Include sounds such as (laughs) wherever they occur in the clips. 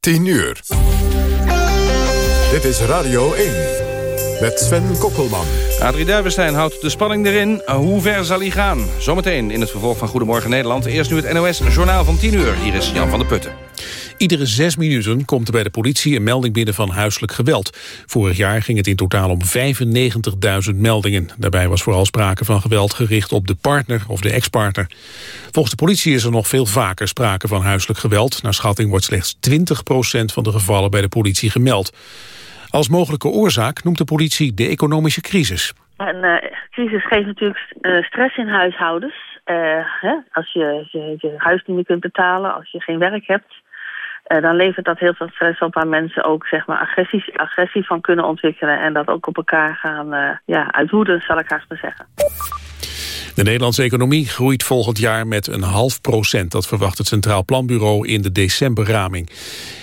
10 uur. Dit is Radio 1. Met Sven Kokkelman. Adrie Duivenstein houdt de spanning erin. Hoe ver zal hij gaan? Zometeen in het vervolg van Goedemorgen Nederland. Eerst nu het NOS-journaal van 10 uur. Hier is Jan van der Putten. Iedere zes minuten komt er bij de politie een melding binnen van huiselijk geweld. Vorig jaar ging het in totaal om 95.000 meldingen. Daarbij was vooral sprake van geweld gericht op de partner of de ex-partner. Volgens de politie is er nog veel vaker sprake van huiselijk geweld. Naar schatting wordt slechts 20% van de gevallen bij de politie gemeld. Als mogelijke oorzaak noemt de politie de economische crisis. Een uh, crisis geeft natuurlijk uh, stress in huishoudens. Uh, hè? Als je je huis niet meer kunt betalen, als je geen werk hebt... Uh, dan levert dat heel veel stress op waar mensen ook zeg maar, agressie, agressie van kunnen ontwikkelen. En dat ook op elkaar gaan uh, ja, uitwoeden, zal ik haast maar zeggen. De Nederlandse economie groeit volgend jaar met een half procent. Dat verwacht het Centraal Planbureau in de decemberraming.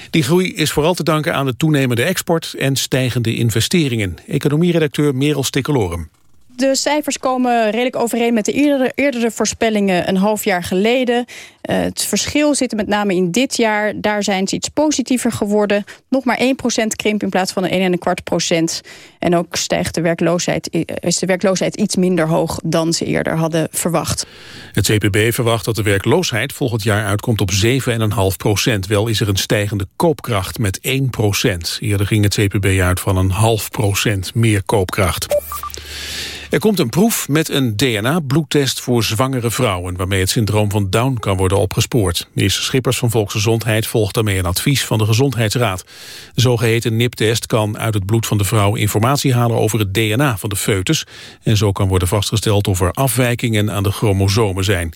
Die groei is vooral te danken aan de toenemende export en stijgende investeringen. Economieredacteur Merel Stikkelorum. De cijfers komen redelijk overeen met de eerdere, voorspellingen een half jaar geleden. Uh, het verschil zit met name in dit jaar. Daar zijn ze iets positiever geworden. Nog maar 1% krimp in plaats van een 1,25 procent. En ook stijgt de werkloosheid, is de werkloosheid iets minder hoog dan ze eerder hadden verwacht. Het CPB verwacht dat de werkloosheid volgend jaar uitkomt op 7,5 procent. Wel is er een stijgende koopkracht met 1 procent. Eerder ging het CPB uit van een half procent meer koopkracht. Er komt een proef met een DNA-bloedtest voor zwangere vrouwen... waarmee het syndroom van Down kan worden opgespoord. Minister Schippers van Volksgezondheid volgt daarmee een advies van de Gezondheidsraad. De zogeheten NIP-test kan uit het bloed van de vrouw informatie halen... over het DNA van de foetus. En zo kan worden vastgesteld of er afwijkingen aan de chromosomen zijn.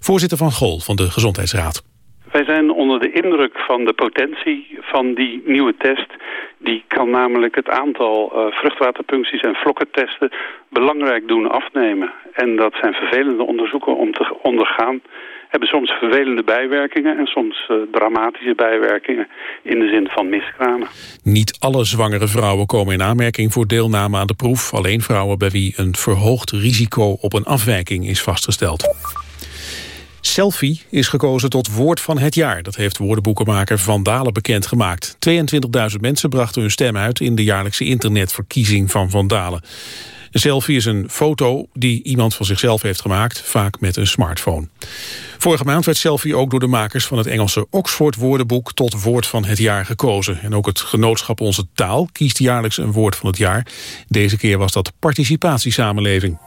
Voorzitter Van Gol van de Gezondheidsraad. Wij zijn onder de indruk van de potentie van die nieuwe test. Die kan namelijk het aantal uh, vruchtwaterpuncties en vlokkentesten belangrijk doen afnemen. En dat zijn vervelende onderzoeken om te ondergaan. Hebben soms vervelende bijwerkingen en soms uh, dramatische bijwerkingen in de zin van miskramen. Niet alle zwangere vrouwen komen in aanmerking voor deelname aan de proef. Alleen vrouwen bij wie een verhoogd risico op een afwijking is vastgesteld. Selfie is gekozen tot woord van het jaar. Dat heeft woordenboekenmaker Van Dalen bekendgemaakt. 22.000 mensen brachten hun stem uit in de jaarlijkse internetverkiezing van Van Dalen. Een selfie is een foto die iemand van zichzelf heeft gemaakt, vaak met een smartphone. Vorige maand werd selfie ook door de makers van het Engelse Oxford woordenboek tot woord van het jaar gekozen. En ook het genootschap Onze Taal kiest jaarlijks een woord van het jaar. Deze keer was dat participatiesamenleving.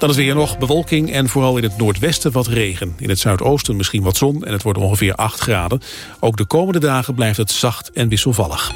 Dan is weer nog bewolking en vooral in het noordwesten wat regen. In het zuidoosten misschien wat zon en het wordt ongeveer 8 graden. Ook de komende dagen blijft het zacht en wisselvallig.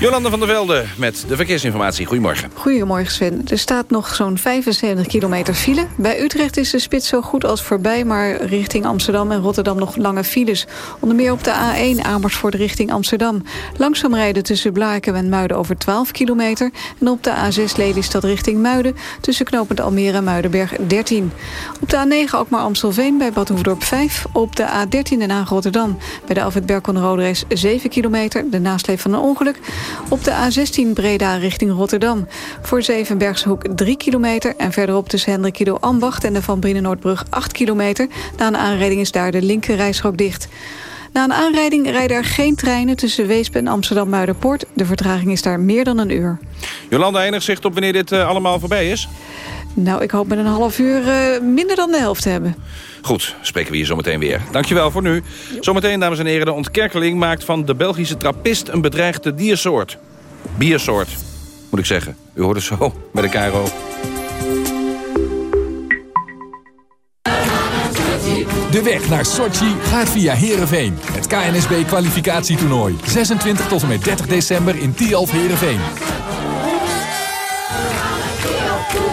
Jolanda van der Velde met de verkeersinformatie. Goedemorgen. Goedemorgen Sven. Er staat nog zo'n 75 kilometer file. Bij Utrecht is de spits zo goed als voorbij... maar richting Amsterdam en Rotterdam nog lange files. Onder meer op de A1 Amersfoort richting Amsterdam. Langzaam rijden tussen Blaken en Muiden over 12 kilometer... en op de A6 Lelystad richting Muiden... tussen knopend Almere en Muidenberg 13. Op de A9 ook maar Amstelveen bij Bad 5. Op de A13 Den Haag Rotterdam bij de Alfred Berkon 7 kilometer... de nasleep van een ongeluk... Op de A16 Breda richting Rotterdam. Voor Zevenbergshoek 3 kilometer. En verderop tussen Hendrikido Ambacht en de Van Brienenoordbrug 8 kilometer. Na een aanrijding is daar de linker dicht. Na een aanrijding rijden er geen treinen tussen Weesp en Amsterdam-Muiderpoort. De vertraging is daar meer dan een uur. Jolanda, enig zicht op wanneer dit uh, allemaal voorbij is? Nou, ik hoop met een half uur uh, minder dan de helft te hebben. Goed, spreken we hier zometeen weer. Dankjewel voor nu. Zometeen, dames en heren, de ontkerkeling maakt van de Belgische trappist... een bedreigde diersoort. Biersoort, moet ik zeggen. U hoort het zo bij de KRO. De weg naar Sochi gaat via Heerenveen. Het KNSB-kwalificatietoernooi. 26 tot en met 30 december in Tialf Heerenveen.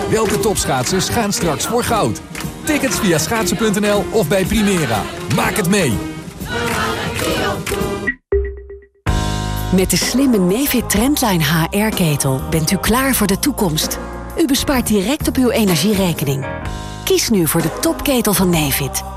Welke topschaatsers gaan straks voor goud? Tickets via schaatsen.nl of bij Primera. Maak het mee! Met de slimme Nefit Trendline HR-ketel bent u klaar voor de toekomst. U bespaart direct op uw energierekening. Kies nu voor de topketel van Nefit.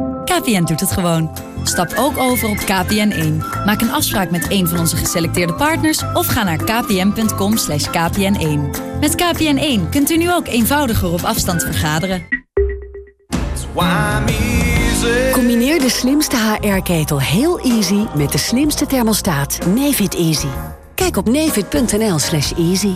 KPN doet het gewoon. Stap ook over op KPN1. Maak een afspraak met een van onze geselecteerde partners... of ga naar kpn.com kpn1. Met KPN1 kunt u nu ook eenvoudiger op afstand vergaderen. Combineer de slimste HR-ketel heel easy met de slimste thermostaat Nefit Easy. Kijk op nefit.nl slash easy.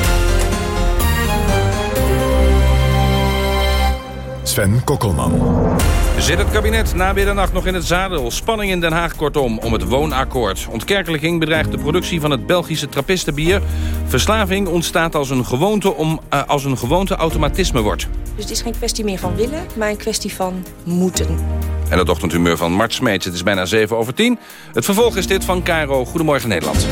Sven Kokkelman. Zit het kabinet na middernacht nog in het zadel? Spanning in Den Haag kortom om het woonakkoord. Ontkerkelijking bedreigt de productie van het Belgische trappistenbier. Verslaving ontstaat als een gewoonte, om, uh, als een gewoonte automatisme wordt. Dus het is geen kwestie meer van willen, maar een kwestie van moeten. En het ochtendhumeur van Mart Smeets. Het is bijna 7 over 10. Het vervolg is dit van Caro. Goedemorgen Nederland.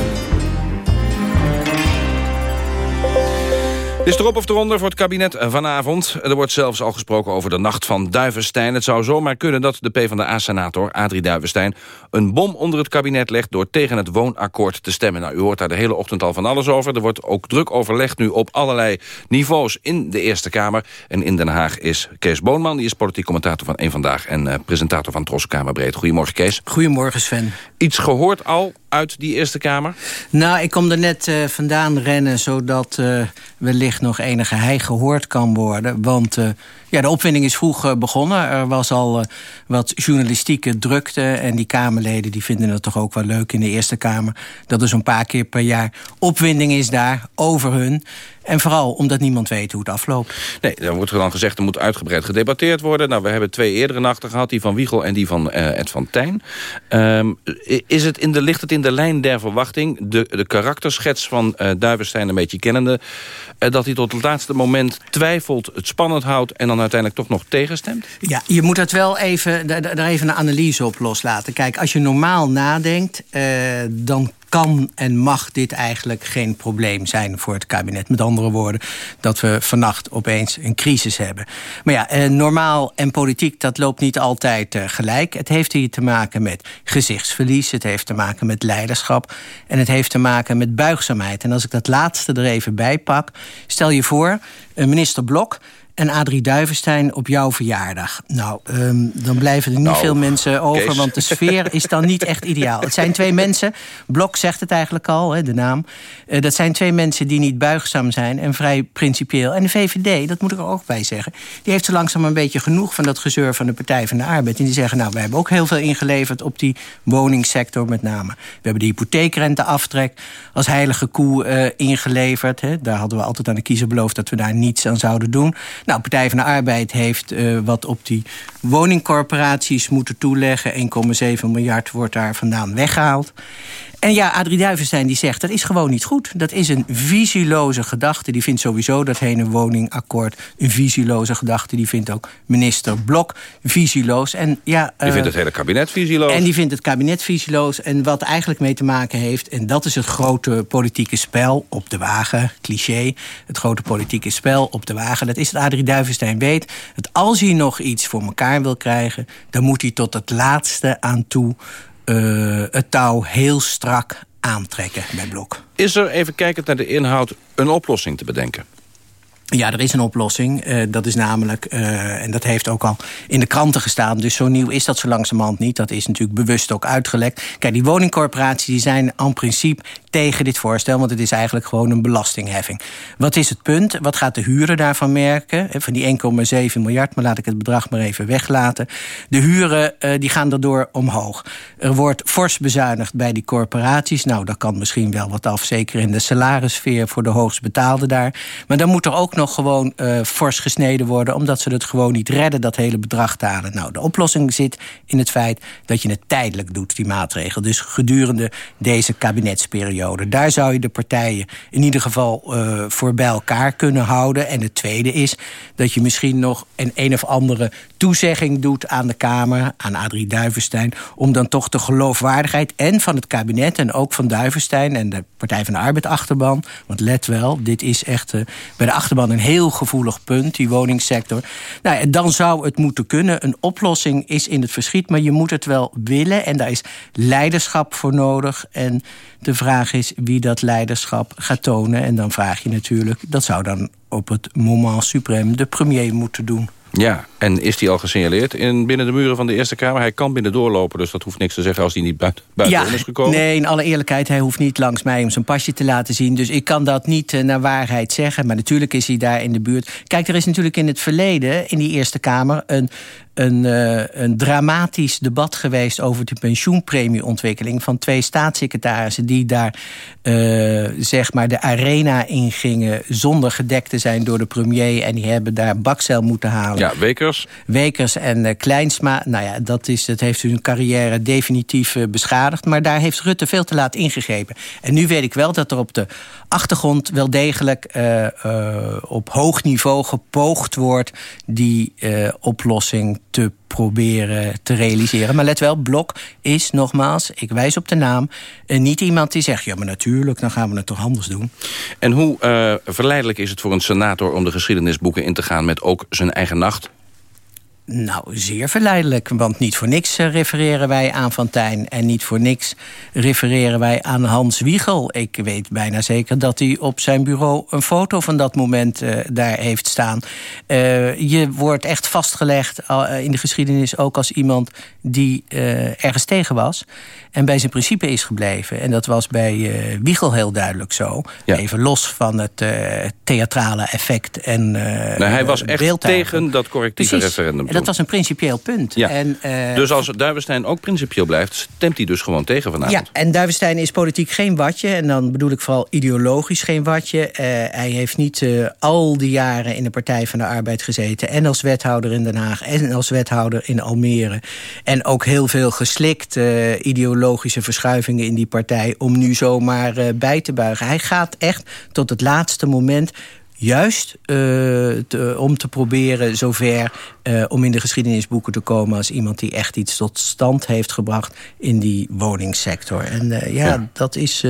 Is erop of eronder voor het kabinet vanavond. Er wordt zelfs al gesproken over de nacht van Duivenstein. Het zou zomaar kunnen dat de PvdA-senator Adrie Duivenstein... een bom onder het kabinet legt door tegen het woonakkoord te stemmen. Nou, u hoort daar de hele ochtend al van alles over. Er wordt ook druk overlegd nu op allerlei niveaus in de Eerste Kamer. En in Den Haag is Kees Boonman. Die is politiek commentator van Eén Vandaag... en uh, presentator van Tros Kamerbreed. Goedemorgen, Kees. Goedemorgen, Sven. Iets gehoord al uit die Eerste Kamer? Nou, ik kom er net uh, vandaan rennen... zodat uh, wellicht nog enige hei gehoord kan worden. Want uh, ja, de opwinding is vroeg uh, begonnen. Er was al uh, wat journalistieke drukte. En die Kamerleden die vinden het toch ook wel leuk in de Eerste Kamer... dat er zo'n paar keer per jaar opwinding is daar over hun. En vooral omdat niemand weet hoe het afloopt. Nee, dan wordt er dan gezegd... er moet uitgebreid gedebatteerd worden. Nou, we hebben twee eerdere nachten gehad. Die van Wiegel en die van Ed van Tijn. Um, is het in de, ligt het in de lijn der verwachting... de, de karakterschets van Duivenstein een beetje kennende... dat hij tot het laatste moment twijfelt, het spannend houdt... en dan uiteindelijk toch nog tegenstemt? Ja, je moet dat wel even, daar even een analyse op loslaten. Kijk, als je normaal nadenkt, uh, dan kan en mag dit eigenlijk geen probleem zijn voor het kabinet. Met andere woorden, dat we vannacht opeens een crisis hebben. Maar ja, eh, normaal en politiek, dat loopt niet altijd uh, gelijk. Het heeft hier te maken met gezichtsverlies, het heeft te maken met leiderschap... en het heeft te maken met buigzaamheid. En als ik dat laatste er even bij pak, stel je voor, minister Blok en Adrie Duivenstein op jouw verjaardag. Nou, um, dan blijven er niet nou, veel mensen over... Kees. want de sfeer is dan niet echt ideaal. Het zijn twee mensen, Blok zegt het eigenlijk al, hè, de naam... Uh, dat zijn twee mensen die niet buigzaam zijn en vrij principieel. En de VVD, dat moet ik er ook bij zeggen... die heeft zo langzaam een beetje genoeg van dat gezeur van de Partij van de Arbeid. En die zeggen, nou, we hebben ook heel veel ingeleverd... op die woningsector met name. We hebben de hypotheekrenteaftrek als heilige koe uh, ingeleverd. Hè. Daar hadden we altijd aan de kiezer beloofd... dat we daar niets aan zouden doen... Nou, Partij van de Arbeid heeft uh, wat op die woningcorporaties moeten toeleggen. 1,7 miljard wordt daar vandaan weggehaald. En ja, Adrie Duivenstein die zegt, dat is gewoon niet goed. Dat is een visieloze gedachte. Die vindt sowieso dat hele woningakkoord een visieloze gedachte. Die vindt ook minister Blok visieloos. En ja, die uh, vindt het hele kabinet visieloos. En die vindt het kabinet visieloos. En wat eigenlijk mee te maken heeft... en dat is het grote politieke spel op de wagen, cliché... het grote politieke spel op de wagen... dat is dat Adrie Duivenstein weet... dat als hij nog iets voor elkaar wil krijgen... dan moet hij tot het laatste aan toe uh, het touw heel strak aantrekken bij Blok. Is er, even kijkend naar de inhoud, een oplossing te bedenken? Ja, er is een oplossing. Uh, dat is namelijk, uh, en dat heeft ook al in de kranten gestaan... dus zo nieuw is dat zo langzamerhand niet. Dat is natuurlijk bewust ook uitgelekt. Kijk, die woningcorporaties die zijn in principe tegen dit voorstel... want het is eigenlijk gewoon een belastingheffing. Wat is het punt? Wat gaat de huren daarvan merken? Van die 1,7 miljard, maar laat ik het bedrag maar even weglaten. De huren uh, die gaan daardoor omhoog. Er wordt fors bezuinigd bij die corporaties. Nou, dat kan misschien wel wat af, zeker in de salarissfeer... voor de hoogst betaalde daar. Maar dan moet er ook nog gewoon uh, fors gesneden worden... omdat ze het gewoon niet redden, dat hele bedrag te halen. Nou, de oplossing zit in het feit dat je het tijdelijk doet, die maatregel. Dus gedurende deze kabinetsperiode. Daar zou je de partijen in ieder geval uh, voor bij elkaar kunnen houden. En het tweede is dat je misschien nog een een of andere toezegging doet aan de Kamer... aan Adrie Duivenstein, om dan toch de geloofwaardigheid... en van het kabinet en ook van Duivenstein en de Partij van de Arbeid achterban... want let wel, dit is echt uh, bij de achterban een heel gevoelig punt, die woningsector. Nou, dan zou het moeten kunnen. Een oplossing is in het verschiet, maar je moet het wel willen. En daar is leiderschap voor nodig. En de vraag is wie dat leiderschap gaat tonen. En dan vraag je natuurlijk, dat zou dan op het moment suprem de premier moeten doen. Ja, en is die al gesignaleerd in, binnen de muren van de Eerste Kamer? Hij kan binnen doorlopen, dus dat hoeft niks te zeggen als hij niet buiten, buiten ja, is gekomen. Nee, in alle eerlijkheid, hij hoeft niet langs mij om zijn pasje te laten zien. Dus ik kan dat niet uh, naar waarheid zeggen. Maar natuurlijk is hij daar in de buurt. Kijk, er is natuurlijk in het verleden, in die Eerste Kamer... een, een, uh, een dramatisch debat geweest over de pensioenpremieontwikkeling... van twee staatssecretarissen die daar uh, zeg maar de arena ingingen... zonder gedekt te zijn door de premier. En die hebben daar bakcel moeten halen. Ja, Wekers. Wekers en uh, Kleinsma. Nou ja, dat, is, dat heeft hun carrière definitief beschadigd. Maar daar heeft Rutte veel te laat ingegrepen. En nu weet ik wel dat er op de achtergrond wel degelijk op hoog niveau gepoogd wordt... die oplossing te proberen te realiseren. Maar let wel, Blok is nogmaals, ik wijs op de naam... niet iemand die zegt, ja, maar natuurlijk, dan gaan we het toch anders doen. En hoe uh, verleidelijk is het voor een senator om de geschiedenisboeken in te gaan... met ook zijn eigen nacht? Nou, zeer verleidelijk. Want niet voor niks refereren wij aan Fantijn. En niet voor niks refereren wij aan Hans Wiegel. Ik weet bijna zeker dat hij op zijn bureau een foto van dat moment uh, daar heeft staan. Uh, je wordt echt vastgelegd uh, in de geschiedenis ook als iemand die ergens tegen was. En bij zijn principe is gebleven. En dat was bij Wiegel heel duidelijk zo. Ja. Even los van het theatrale effect en nou, Hij was echt tegen dat correctieve Precies. referendum. Dat was een principieel punt. Ja. En, uh, dus als Duivenstein ook principieel blijft... stemt hij dus gewoon tegen vanavond. Ja, en Duivenstein is politiek geen watje. En dan bedoel ik vooral ideologisch geen watje. Uh, hij heeft niet uh, al die jaren in de Partij van de Arbeid gezeten. En als wethouder in Den Haag. En als wethouder in Almere. En ook heel veel geslikt ideologische verschuivingen in die partij... om nu zomaar bij te buigen. Hij gaat echt tot het laatste moment juist uh, te, om te proberen zover uh, om in de geschiedenisboeken te komen... als iemand die echt iets tot stand heeft gebracht in die woningsector. En uh, ja, ja, dat is,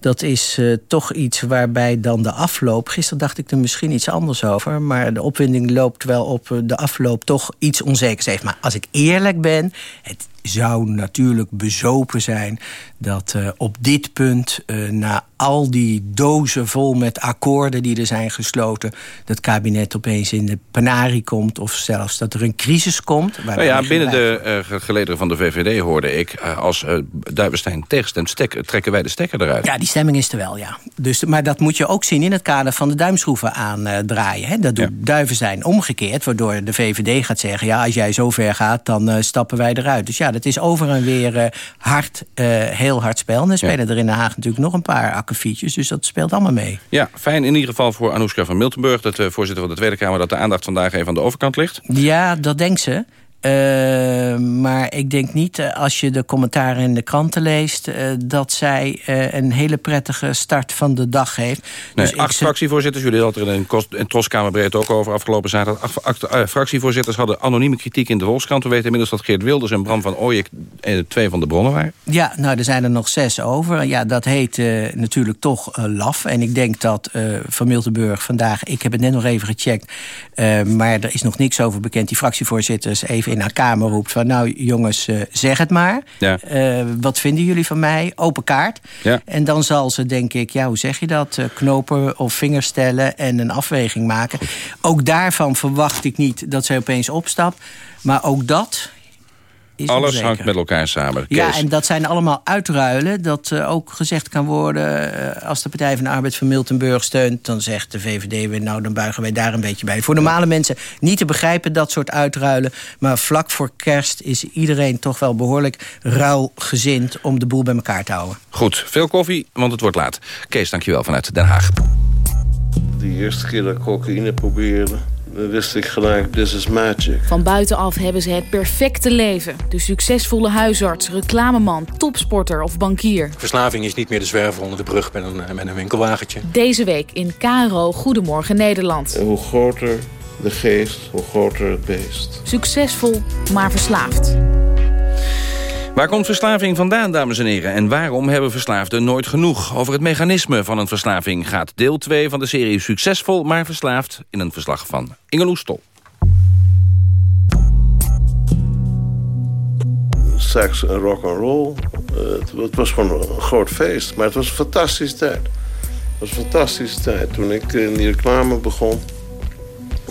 dat is toch iets waarbij dan de afloop... gisteren dacht ik er misschien iets anders over... maar de opwinding loopt wel op de afloop toch iets onzekers heeft. Maar als ik eerlijk ben... Het zou natuurlijk bezopen zijn dat uh, op dit punt... Uh, na al die dozen vol met akkoorden die er zijn gesloten... dat kabinet opeens in de penarie komt... of zelfs dat er een crisis komt. Nou ja, binnen de uh, gelederen van de VVD hoorde ik... als uh, Duivenstein tegenstemt, stek, trekken wij de stekker eruit. Ja, die stemming is er wel, ja. Dus, maar dat moet je ook zien in het kader van de duimschroeven aandraaien. Hè? Dat doet ja. Duivenstein omgekeerd, waardoor de VVD gaat zeggen... ja, als jij zo ver gaat, dan stappen wij eruit. Dus ja, dat is over en weer hard, heel hard spel. En er spelen ja. er in Den Haag natuurlijk nog een paar akkefietjes. Dus dat speelt allemaal mee. Ja, fijn in ieder geval voor Anoushka van Miltenburg... de uh, voorzitter van de Tweede Kamer... dat de aandacht vandaag even aan de overkant ligt. Ja, dat denkt ze. Uh, maar ik denk niet, uh, als je de commentaren in de kranten leest... Uh, dat zij een hele prettige start van de dag heeft. Nee, dus acht fractievoorzitters, jullie hadden er in, in Troskamerbreed ook over afgelopen zaterdag. Acht, acht fractievoorzitters hadden anonieme kritiek in de Volkskrant. We weten inmiddels dat Geert Wilders en Bram van Ooyek twee van de bronnen waren. Ja, nou, er zijn er nog zes over. Ja, dat heet natuurlijk toch laf. En ik denk dat Van Miltenburg vandaag... ik heb het net nog even gecheckt... maar er is nog niks over bekend. Die fractievoorzitters even Tweede Kamer roept van... nou jongens, zeg het maar. Ja. wat vinden jullie van mij? Open kaart. Ja. En dan zal ze, denk ik, ja, hoe zeg je dat? knopen of vingers stellen en een afweging maken. Ook daarvan verwacht ik niet dat zij opeens opstapt. Maar ook dat alles hangt met elkaar samen. Ja, en dat zijn allemaal uitruilen. Dat uh, ook gezegd kan worden... Uh, als de Partij van de Arbeid van Miltenburg steunt... dan zegt de VVD weer, nou, dan buigen wij daar een beetje bij. Voor normale mensen niet te begrijpen, dat soort uitruilen. Maar vlak voor kerst is iedereen toch wel behoorlijk ruilgezind... om de boel bij elkaar te houden. Goed, veel koffie, want het wordt laat. Kees, dankjewel vanuit Den Haag. De eerste keer dat ik cocaïne probeerde wist ik gelijk, this is magic. Van buitenaf hebben ze het perfecte leven. De succesvolle huisarts, reclameman, topsporter of bankier. Verslaving is niet meer de zwerver onder de brug met een, met een winkelwagentje. Deze week in KRO Goedemorgen Nederland. En hoe groter de geest, hoe groter het beest. Succesvol, maar verslaafd. Waar komt verslaving vandaan, dames en heren? En waarom hebben verslaafden nooit genoeg? Over het mechanisme van een verslaving gaat deel 2 van de serie Succesvol, maar verslaafd... in een verslag van Ingeloes Stol. Seks en rock and roll. Het, het, was gewoon een groot feest, maar het was een fantastische tijd. Het was een fantastische tijd. Toen ik in die reclame begon,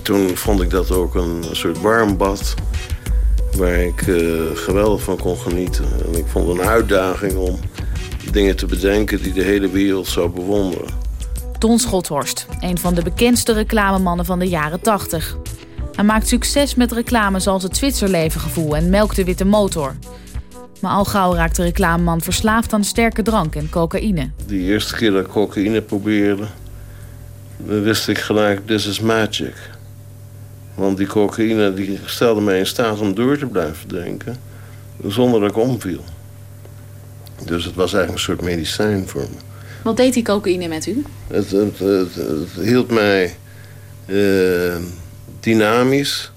toen vond ik dat ook een soort warm bad waar ik uh, geweldig van kon genieten. En ik vond het een uitdaging om dingen te bedenken die de hele wereld zou bewonderen. Don Schothorst, een van de bekendste reclamemannen van de jaren 80. Hij maakt succes met reclames zoals het Zwitserlevengevoel en Melk de Witte Motor. Maar al gauw raakt de reclameman verslaafd aan sterke drank en cocaïne. De eerste keer dat ik cocaïne probeerde, wist ik gelijk, this is magic. Want die cocaïne die stelde mij in staat om door te blijven drinken. Zonder dat ik omviel. Dus het was eigenlijk een soort medicijn voor me. Wat deed die cocaïne met u? Het, het, het, het hield mij uh, dynamisch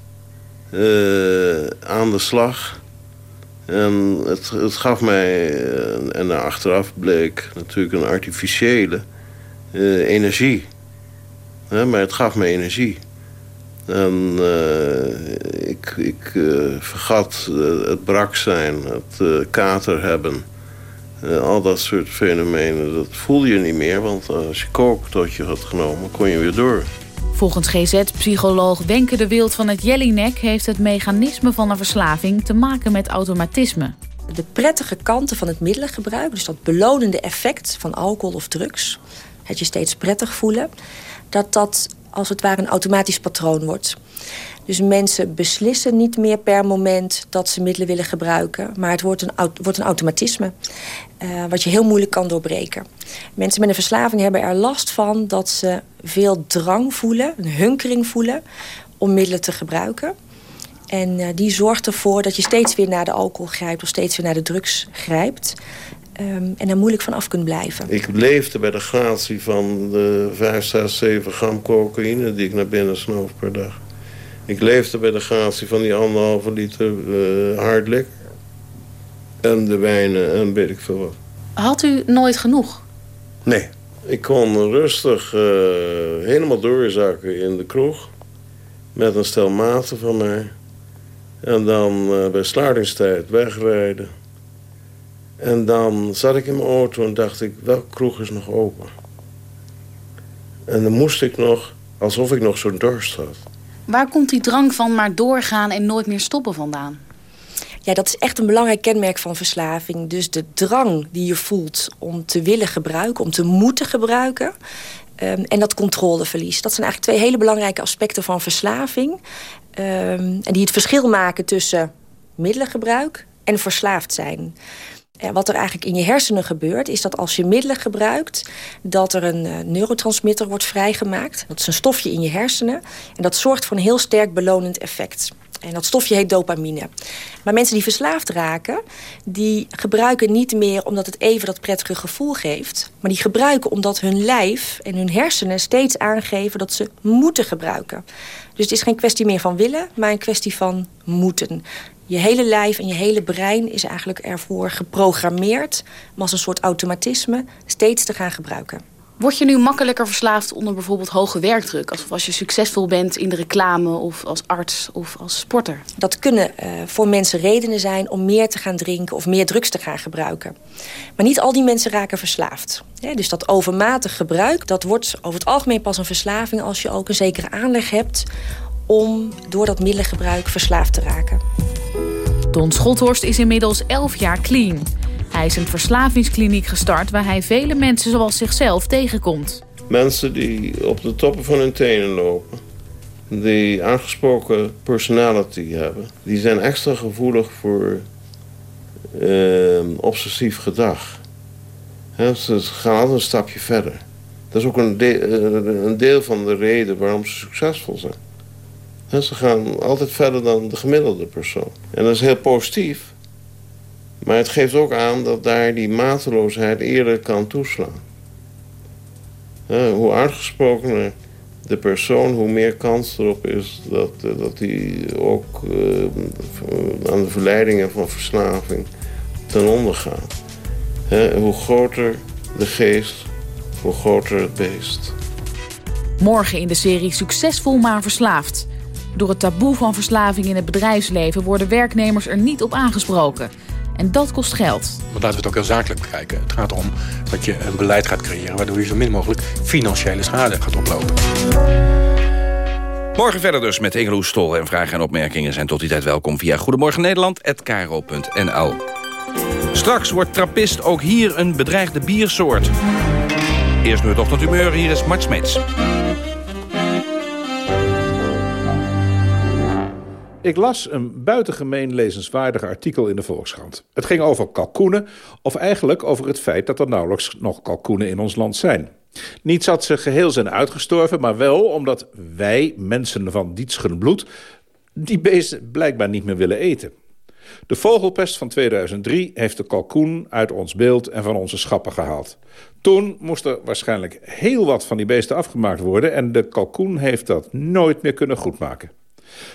uh, aan de slag. En het, het gaf mij, uh, en achteraf bleek natuurlijk een artificiële energie. maar het gaf me energie. En uh, ik, ik uh, vergat uh, het brak zijn, het kater hebben. al dat soort fenomenen, dat voel je niet meer. Want als je kook tot je had genomen, kon je weer door. Volgens GZ-psycholoog Wenke de Wild van het Jellinek... heeft het mechanisme van een verslaving te maken met automatisme. De prettige kanten van het middelengebruik... dus dat belonende effect van alcohol of drugs... het je steeds prettig voelen... dat dat als het ware een automatisch patroon wordt. Dus mensen beslissen niet meer per moment dat ze middelen willen gebruiken. Maar het wordt een, wordt een automatisme. Uh, wat je heel moeilijk kan doorbreken. Mensen met een verslaving hebben er last van dat ze veel drang voelen. Een hunkering voelen om middelen te gebruiken. En uh, die zorgt ervoor dat je steeds weer naar de alcohol grijpt... of steeds weer naar de drugs grijpt. Um, en daar moeilijk van af kunt blijven. Ik leefde bij de gratie van de 5, 6, 7 gram cocaïne... die ik naar binnen snoof per dag. Ik leefde bij de gratie van die anderhalve liter uh, hard En de wijnen en weet ik veel wat. Had u nooit genoeg? Nee. Ik kon rustig uh, helemaal doorzakken in de kroeg. Met een stel maten van mij. En dan uh, bij sluitingstijd wegrijden. En dan zat ik in mijn auto en dacht ik, welke kroeg is nog open? En dan moest ik nog, alsof ik nog zo'n dorst had. Waar komt die drang van maar doorgaan en nooit meer stoppen vandaan? Ja, dat is echt een belangrijk kenmerk van verslaving. Dus de drang die je voelt om te willen gebruiken, om te moeten gebruiken... Um, en dat controleverlies. Dat zijn eigenlijk twee hele belangrijke aspecten van verslaving. Um, en die het verschil maken tussen middelengebruik en verslaafd zijn. Wat er eigenlijk in je hersenen gebeurt... is dat als je middelen gebruikt... dat er een uh, neurotransmitter wordt vrijgemaakt. Dat is een stofje in je hersenen. En dat zorgt voor een heel sterk belonend effect. En dat stofje heet dopamine. Maar mensen die verslaafd raken... die gebruiken niet meer omdat het even dat prettige gevoel geeft... maar die gebruiken omdat hun lijf en hun hersenen steeds aangeven... dat ze moeten gebruiken. Dus het is geen kwestie meer van willen, maar een kwestie van moeten je hele lijf en je hele brein is eigenlijk ervoor geprogrammeerd... om als een soort automatisme steeds te gaan gebruiken. Word je nu makkelijker verslaafd onder bijvoorbeeld hoge werkdruk? Als, als je succesvol bent in de reclame of als arts of als sporter? Dat kunnen uh, voor mensen redenen zijn om meer te gaan drinken of meer drugs te gaan gebruiken. Maar niet al die mensen raken verslaafd. Ja, dus dat overmatig gebruik, dat wordt over het algemeen pas een verslaving... als je ook een zekere aanleg hebt om door dat middelengebruik verslaafd te raken. Don Schothorst is inmiddels 11 jaar clean. Hij is een verslavingskliniek gestart waar hij vele mensen zoals zichzelf tegenkomt. Mensen die op de toppen van hun tenen lopen, die aangesproken personality hebben, die zijn extra gevoelig voor uh, obsessief gedrag. ze gaan altijd een stapje verder. Dat is ook een, eh, een deel van de reden waarom ze succesvol zijn. Ze gaan altijd verder dan de gemiddelde persoon. En dat is heel positief. Maar het geeft ook aan dat daar die mateloosheid eerder kan toeslaan. hoe uitgesprokener de persoon, hoe meer kans erop is dat, eh, dat hij ook uh, aan de verleidingen van verslaving ten onder gaat. hoe groter de geest, hoe groter het beest. Morgen in de serie Succesvol maar verslaafd. Door het taboe van verslaving in het bedrijfsleven worden werknemers er niet op aangesproken. En dat kost geld. Maar laten we het ook heel zakelijk bekijken. Het gaat om dat je een beleid gaat creëren... waardoor je zo min mogelijk financiële schade gaat oplopen. Morgen verder dus met Ingeloes Stol. En vragen en opmerkingen zijn tot die tijd welkom via Goedemorgen Nederland@kro.nl. Straks wordt trappist ook hier een bedreigde biersoort. Eerst nu het ochtendhumeur, hier is Mart Smeets. Ik las een buitengemeen lezenswaardig artikel in de Volkskrant. Het ging over kalkoenen, of eigenlijk over het feit dat er nauwelijks nog kalkoenen in ons land zijn. Niet dat ze geheel zijn uitgestorven, maar wel omdat wij, mensen van dietschen bloed, die beesten blijkbaar niet meer willen eten. De vogelpest van 2003 heeft de kalkoen uit ons beeld en van onze schappen gehaald. Toen moest er waarschijnlijk heel wat van die beesten afgemaakt worden... en de kalkoen heeft dat nooit meer kunnen goedmaken.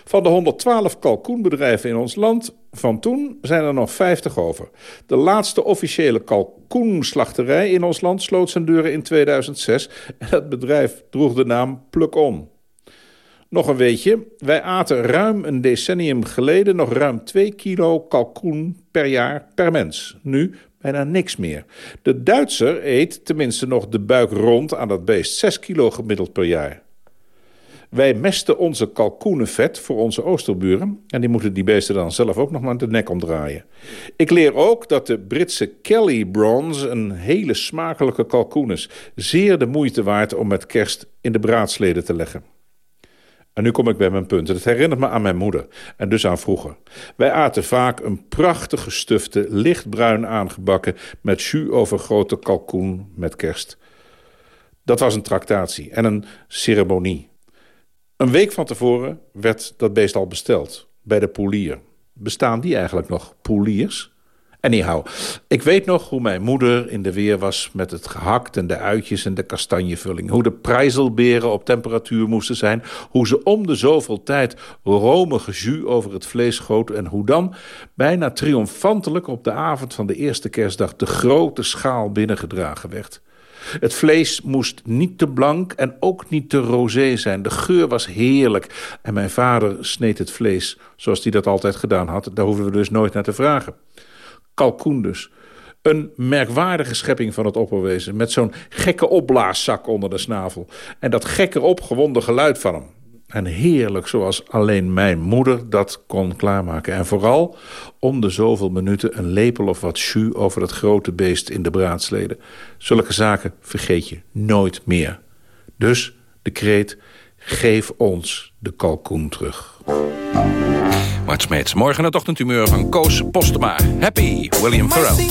Van de 112 kalkoenbedrijven in ons land van toen zijn er nog 50 over. De laatste officiële kalkoenslachterij in ons land sloot zijn deuren in 2006... en dat bedrijf droeg de naam Pluk On. Nog een weetje, wij aten ruim een decennium geleden... nog ruim 2 kilo kalkoen per jaar per mens. Nu bijna niks meer. De Duitser eet tenminste nog de buik rond aan dat beest. 6 kilo gemiddeld per jaar. Wij mesten onze kalkoenenvet voor onze oosterburen... en die moeten die beesten dan zelf ook nog maar de nek omdraaien. Ik leer ook dat de Britse Kelly Bronze een hele smakelijke kalkoen is. Zeer de moeite waard om met kerst in de braadsleden te leggen. En nu kom ik bij mijn punt. Het herinnert me aan mijn moeder en dus aan vroeger. Wij aten vaak een prachtige gestufte, lichtbruin aangebakken... met jus overgrote kalkoen met kerst. Dat was een tractatie en een ceremonie. Een week van tevoren werd dat beest al besteld bij de poelier. Bestaan die eigenlijk nog, poeliers? Anyhow, ik weet nog hoe mijn moeder in de weer was... met het gehakt en de uitjes en de kastanjevulling. Hoe de prijzelberen op temperatuur moesten zijn. Hoe ze om de zoveel tijd romige jus over het vlees goot. En hoe dan, bijna triomfantelijk op de avond van de eerste kerstdag... de grote schaal binnengedragen werd. Het vlees moest niet te blank en ook niet te rosé zijn. De geur was heerlijk. En mijn vader sneed het vlees zoals hij dat altijd gedaan had. Daar hoeven we dus nooit naar te vragen. Kalkoen dus. Een merkwaardige schepping van het opperwezen... met zo'n gekke opblaaszak onder de snavel. En dat gekke opgewonden geluid van hem. En heerlijk zoals alleen mijn moeder dat kon klaarmaken. En vooral om de zoveel minuten een lepel of wat jus over dat grote beest in de braadsleden. Zulke zaken vergeet je nooit meer. Dus de kreet, geef ons de kalkoen terug. Mart Smeets, morgen het ochtendhumeur van Koos Postema. Happy, William Farrell.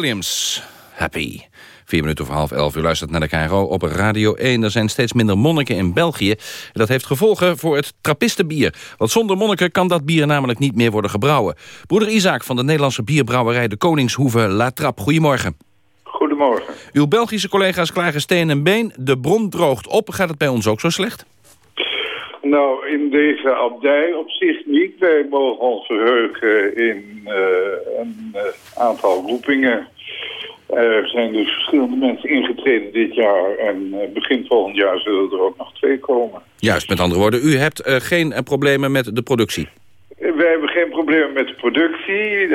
Williams. Happy. Vier minuten voor half elf. U luistert naar de KRO op Radio 1. Er zijn steeds minder monniken in België. Dat heeft gevolgen voor het trappistenbier. Want zonder monniken kan dat bier namelijk niet meer worden gebrouwen. Broeder Isaac van de Nederlandse bierbrouwerij De Koningshoeve La Trap. Goedemorgen. Goedemorgen. Uw Belgische collega's klagen steen en been. De bron droogt op. Gaat het bij ons ook zo slecht? Nou, in deze abdij op zich niet. Wij mogen ons verheugen in uh, een uh, aantal roepingen. Er zijn dus verschillende mensen ingetreden dit jaar. En uh, begin volgend jaar zullen er ook nog twee komen. Juist, met andere woorden, u hebt geen problemen met de productie? Wij hebben geen problemen met de productie.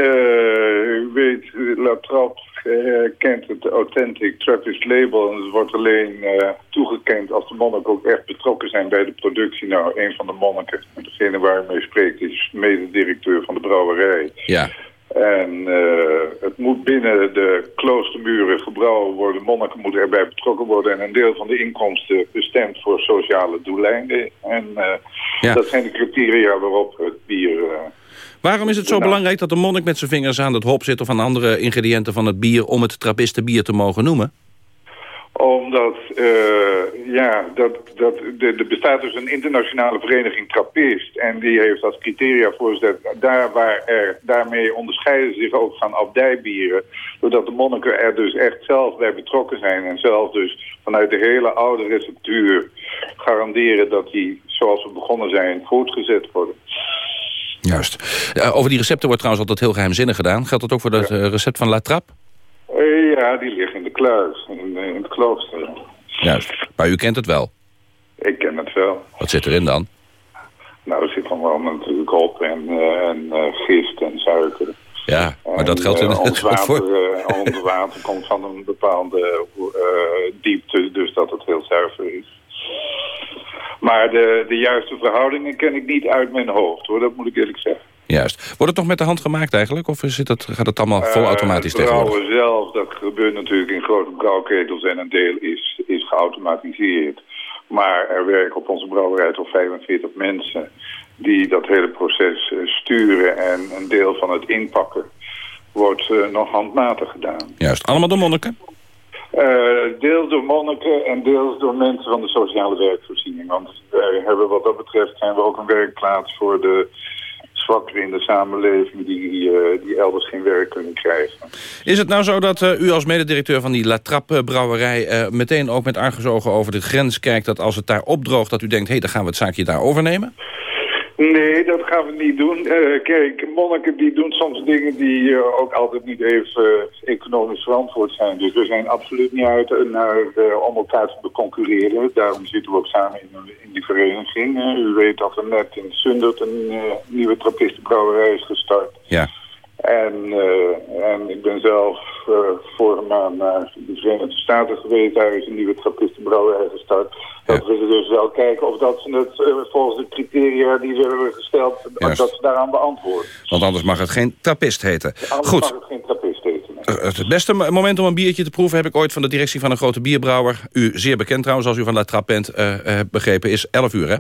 u weet, La Trappe uh, kent het Authentic Trappist label. En het wordt alleen uh, toegekend als de monniken ook echt betrokken zijn bij de productie. Nou, een van de monniken, degene waar u mee spreekt, is mededirecteur van de brouwerij. Ja. En uh, het moet binnen de kloostermuren gebrouwen worden. Monniken moeten erbij betrokken worden. En een deel van de inkomsten bestemd voor sociale doeleinden. En ja. dat zijn de criteria waarop het bier... Waarom is het zo belangrijk dat de monnik met zijn vingers aan het hop zit... of aan andere ingrediënten van het bier om het trappistenbier te mogen noemen? Omdat, uh, ja, dat, dat, er bestaat dus een internationale vereniging trappist. En die heeft als criteria voorgesteld, daar waar er, daarmee onderscheiden zich ook van abdijbieren. Doordat de monniken er dus echt zelf bij betrokken zijn. En zelf dus vanuit de hele oude receptuur garanderen dat die, zoals we begonnen zijn, voortgezet worden. Juist. Uh, over die recepten wordt trouwens altijd heel geheimzinnig gedaan. Geldt dat ook voor het ja. recept van La Trappe? Uh, ja, die liggen in de kluis, in, in het klooster. Juist. Maar u kent het wel? Ik ken het wel. Wat zit erin dan? Nou, er zit wel natuurlijk op en, uh, en gist en suiker. Ja, maar en, dat geldt in ons (laughs) water, voor... ons water komt van een bepaalde diepte, dus dat het heel zuiver is. Maar de, de juiste verhoudingen ken ik niet uit mijn hoofd, hoor. Dat moet ik eerlijk zeggen. Juist. Wordt het nog met de hand gemaakt eigenlijk? Of zit het, gaat het allemaal vol automatisch uh, tegenwoordig? Het brouwen zelf, dat gebeurt natuurlijk in grote brouwketels... en een deel is, is geautomatiseerd. Maar er werken op onze brouwerij toch 45 mensen... die dat hele proces uh, sturen en een deel van het inpakken... wordt uh, nog handmatig gedaan. Juist. Allemaal door monniken? Uh, deels door monniken en deels door mensen van de sociale werkvoorziening. Want wij hebben wat dat betreft zijn we ook een werkplaats voor de zwakkeren in de samenleving die, uh, die elders geen werk kunnen krijgen. Is het nou zo dat u als mededirecteur van die La Trappe brouwerij meteen ook met argusogen over de grens kijkt dat als het daar opdroogt dat u denkt, hé, hey, dan gaan we het zaakje daar overnemen? Nee, dat gaan we niet doen. Uh, kijk, monniken die doen soms dingen die uh, ook altijd niet even uh, economisch verantwoord zijn. Dus we zijn absoluut niet uit naar, om elkaar te concurreren. Daarom zitten we ook samen in, in die vereniging. u weet dat er net in Sundert een nieuwe trappistenbrouwerij is gestart. Ja. En, en ik ben zelf vorige maand naar de Verenigde Staten geweest. Daar is een nieuwe trappistenbrouwerij gestart. Dat we dus wel kijken of dat ze het uh, volgens de criteria die we hebben gesteld, Juist. dat ze daaraan beantwoorden. Want anders mag het geen trappist heten. Anders Goed. mag het geen trappist heten. Nee. Uh, het beste moment om een biertje te proeven heb ik ooit van de directie van een grote bierbrouwer. U zeer bekend trouwens, als u van La Trappe bent, uh, hebt begrepen, is 11 uur hè?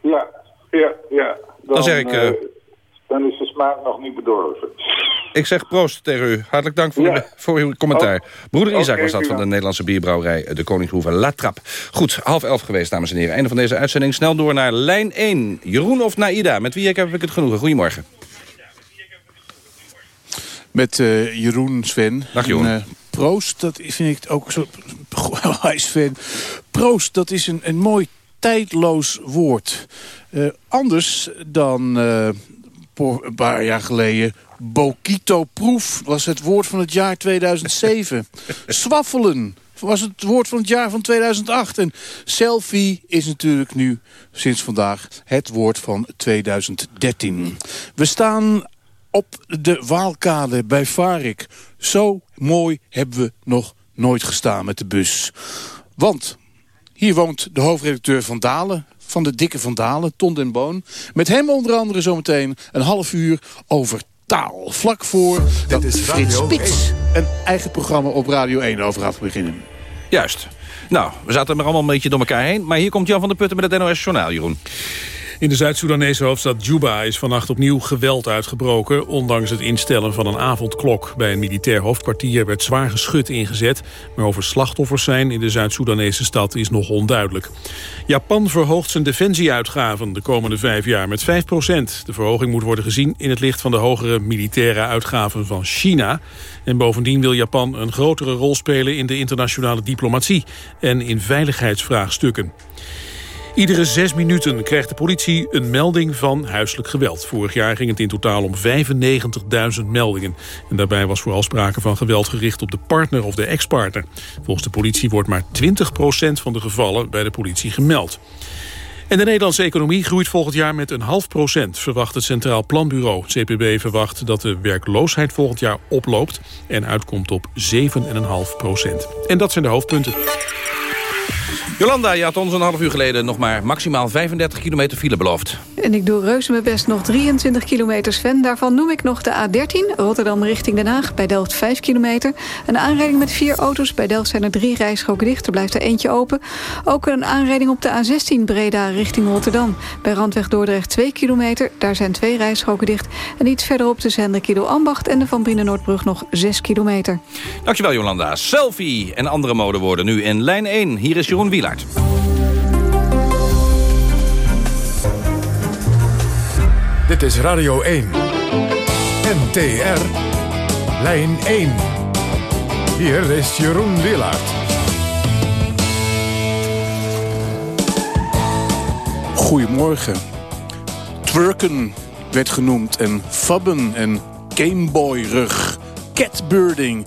Ja, ja, ja. Dan, Dan zeg ik... dan is smaak nog niet bedorven. Ik zeg proost tegen u. Hartelijk dank voor, ja. uw, voor uw commentaar. Oh. Broeder Isaac was dat van de Nederlandse bierbrouwerij De Koningshoeve La Trappe. Goed, half elf geweest, dames en heren. Einde van deze uitzending. Snel door naar lijn 1. Jeroen of Naida, met wie heb ik het genoegen? Goedemorgen. Met uh, Jeroen, Sven. Dag Jeroen. En, uh, proost, dat vind ik ook zo... (laughs) Hij Sven. Proost, dat is een, een mooi tijdloos woord. Uh, anders dan een paar jaar geleden Bokito-proef was het woord van het jaar 2007. (laughs) Swaffelen was het woord van het jaar van 2008. En selfie is natuurlijk nu sinds vandaag het woord van 2013. We staan op de Waalkade bij Varik. Zo mooi hebben we nog nooit gestaan met de bus. Want hier woont de hoofdredacteur van Dalen, van de dikke Van Dalen, Ton den Boon. Met hem onder andere zometeen een half uur over taal. Vlak voor dat is Frits Spits een eigen programma op Radio 1 over gaat beginnen. Juist. Nou, we zaten er allemaal een beetje door elkaar heen. Maar hier komt Jan van der Putten met het NOS Journaal, Jeroen. In de Zuid-Soedanese hoofdstad Juba is vannacht opnieuw geweld uitgebroken... ondanks het instellen van een avondklok. Bij een militair hoofdkwartier werd zwaar geschut ingezet... maar over slachtoffers zijn in de Zuid-Soedanese stad is nog onduidelijk. Japan verhoogt zijn defensieuitgaven de komende vijf jaar met 5% De verhoging moet worden gezien in het licht van de hogere militaire uitgaven van China. En bovendien wil Japan een grotere rol spelen in de internationale diplomatie... en in veiligheidsvraagstukken. Iedere zes minuten krijgt de politie een melding van huiselijk geweld. Vorig jaar ging het in totaal om 95.000 meldingen. En daarbij was vooral sprake van geweld gericht op de partner of de ex-partner. Volgens de politie wordt maar 20% van de gevallen bij de politie gemeld. En de Nederlandse economie groeit volgend jaar met een half procent, verwacht het Centraal Planbureau. Het CPB verwacht dat de werkloosheid volgend jaar oploopt en uitkomt op 7,5 procent. En dat zijn de hoofdpunten. Jolanda, je had ons een half uur geleden nog maar maximaal 35 kilometer file beloofd. En ik doe reuze mijn best nog 23 kilometer, Sven. Daarvan noem ik nog de A13, Rotterdam richting Den Haag. Bij Delft 5 kilometer. Een aanrijding met vier auto's. Bij Delft zijn er drie rijstroken dicht. Er blijft er eentje open. Ook een aanrijding op de A16 Breda richting Rotterdam. Bij Randweg Dordrecht 2 kilometer. Daar zijn twee rijstroken dicht. En iets verderop de zender Kilo Ambacht... en de Van Brienen Noordbrug nog 6 kilometer. Dankjewel, Jolanda. Selfie en andere modewoorden nu in lijn 1. Hier is Jeroen Wielaert. Dit is Radio 1. NTR. Lijn 1. Hier is Jeroen Willaert. Goedemorgen. Twerken werd genoemd en fabben en Gameboy-rug. Catbirding.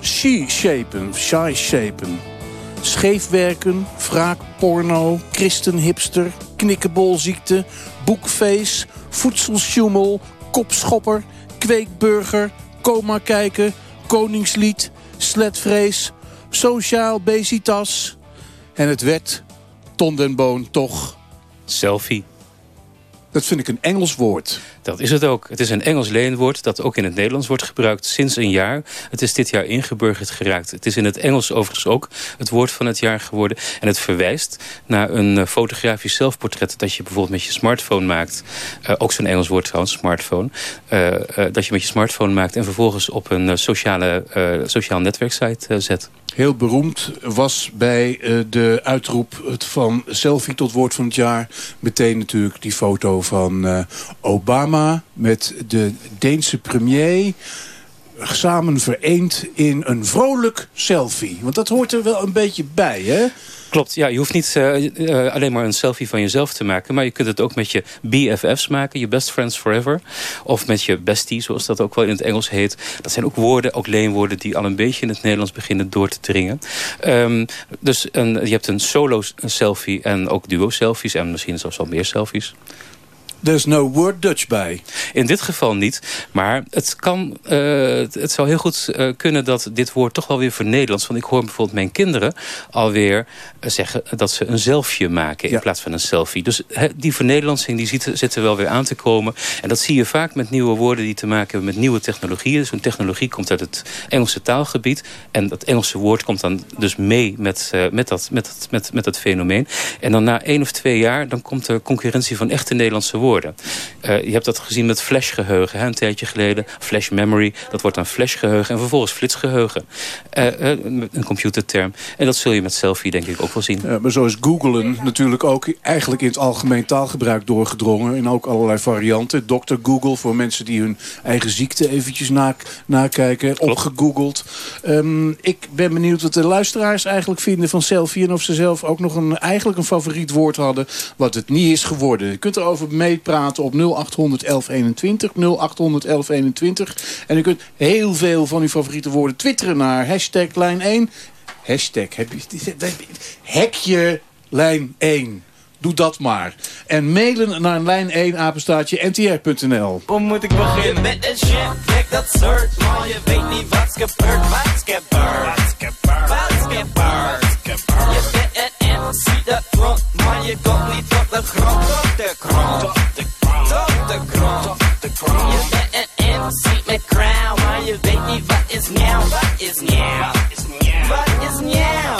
She-shapen, shy-shapen. Scheefwerken, wraakporno, christenhipster, knikkenbolziekte, boekface, voedselsjoemel, kopschopper, kweekburger, coma kijken, koningslied, sletvrees, sociaal besitas. En het werd, Ton Boon, toch... Selfie. Dat vind ik een Engels woord. Dat is het ook. Het is een Engels leenwoord dat ook in het Nederlands wordt gebruikt sinds een jaar. Het is dit jaar ingeburgerd geraakt. Het is in het Engels overigens ook het woord van het jaar geworden. En het verwijst naar een eh, fotografisch zelfportret dat je bijvoorbeeld met je smartphone maakt. Uh, ook zo'n Engels woord trouwens, smartphone. Uh, dat je met je smartphone maakt en vervolgens op een sociale, sociaal netwerksite zet. Heel beroemd was bij de uitroep van selfie tot woord van het jaar... meteen natuurlijk die foto van Obama met de Deense premier samen vereend in een vrolijk selfie. Want dat hoort er wel een beetje bij, hè? Klopt, ja, je hoeft niet uh, uh, alleen maar een selfie van jezelf te maken... maar je kunt het ook met je BFF's maken, je best friends forever. Of met je bestie, zoals dat ook wel in het Engels heet. Dat zijn ook woorden, ook leenwoorden... die al een beetje in het Nederlands beginnen door te dringen. Um, dus een, je hebt een solo selfie en ook duo selfies... en misschien zelfs wel meer selfies. There's no word Dutch bij. In dit geval niet. Maar het, kan, uh, het zou heel goed uh, kunnen dat dit woord toch wel weer voor Nederlands... want ik hoor bijvoorbeeld mijn kinderen alweer uh, zeggen... dat ze een zelfje maken in plaats van een selfie. Dus he, die vernederlandsing die ziet, zit er wel weer aan te komen. En dat zie je vaak met nieuwe woorden die te maken hebben met nieuwe technologieën. Zo'n technologie komt uit het Engelse taalgebied. En dat Engelse woord komt dan dus mee met, met, dat, met, dat, met, met dat fenomeen. En dan na één of twee jaar dan komt er concurrentie van echte Nederlandse woorden woorden. Uh, je hebt dat gezien met flashgeheugen, hè, een tijdje geleden. Flash memory, dat wordt dan flashgeheugen. En vervolgens flitsgeheugen. Uh, uh, een computerterm. En dat zul je met selfie denk ik ook wel zien. Ja, maar zo is googlen natuurlijk ook eigenlijk in het algemeen taalgebruik doorgedrongen. In ook allerlei varianten. Dr. Google voor mensen die hun eigen ziekte eventjes na, nakijken. Opgegoogeld. Um, ik ben benieuwd wat de luisteraars eigenlijk vinden van selfie. En of ze zelf ook nog een, eigenlijk een favoriet woord hadden. Wat het niet is geworden. Je kunt erover mee praten op 0800 1121. 0800 1121. En u kunt heel veel van uw favoriete woorden twitteren naar hashtag lijn 1. Hashtag, heb je, hekje lijn 1. Doe dat maar. En mailen naar lijn 1 apenstaatje ntr.nl. Hoe moet ik beginnen? Met een shit, check dat search. Maar je weet niet wat's gebeurd. Wat's gebeurd. Wat's gebeurd. Wat's gebeurd. Je bent een MC dat front. Maar je komt niet op de grond. Op de grond. Op de grond. Op de grond. Je bent een MC met crown. Maar je weet niet wat is nieuw. Wat is nieuw. Wat is nieuw.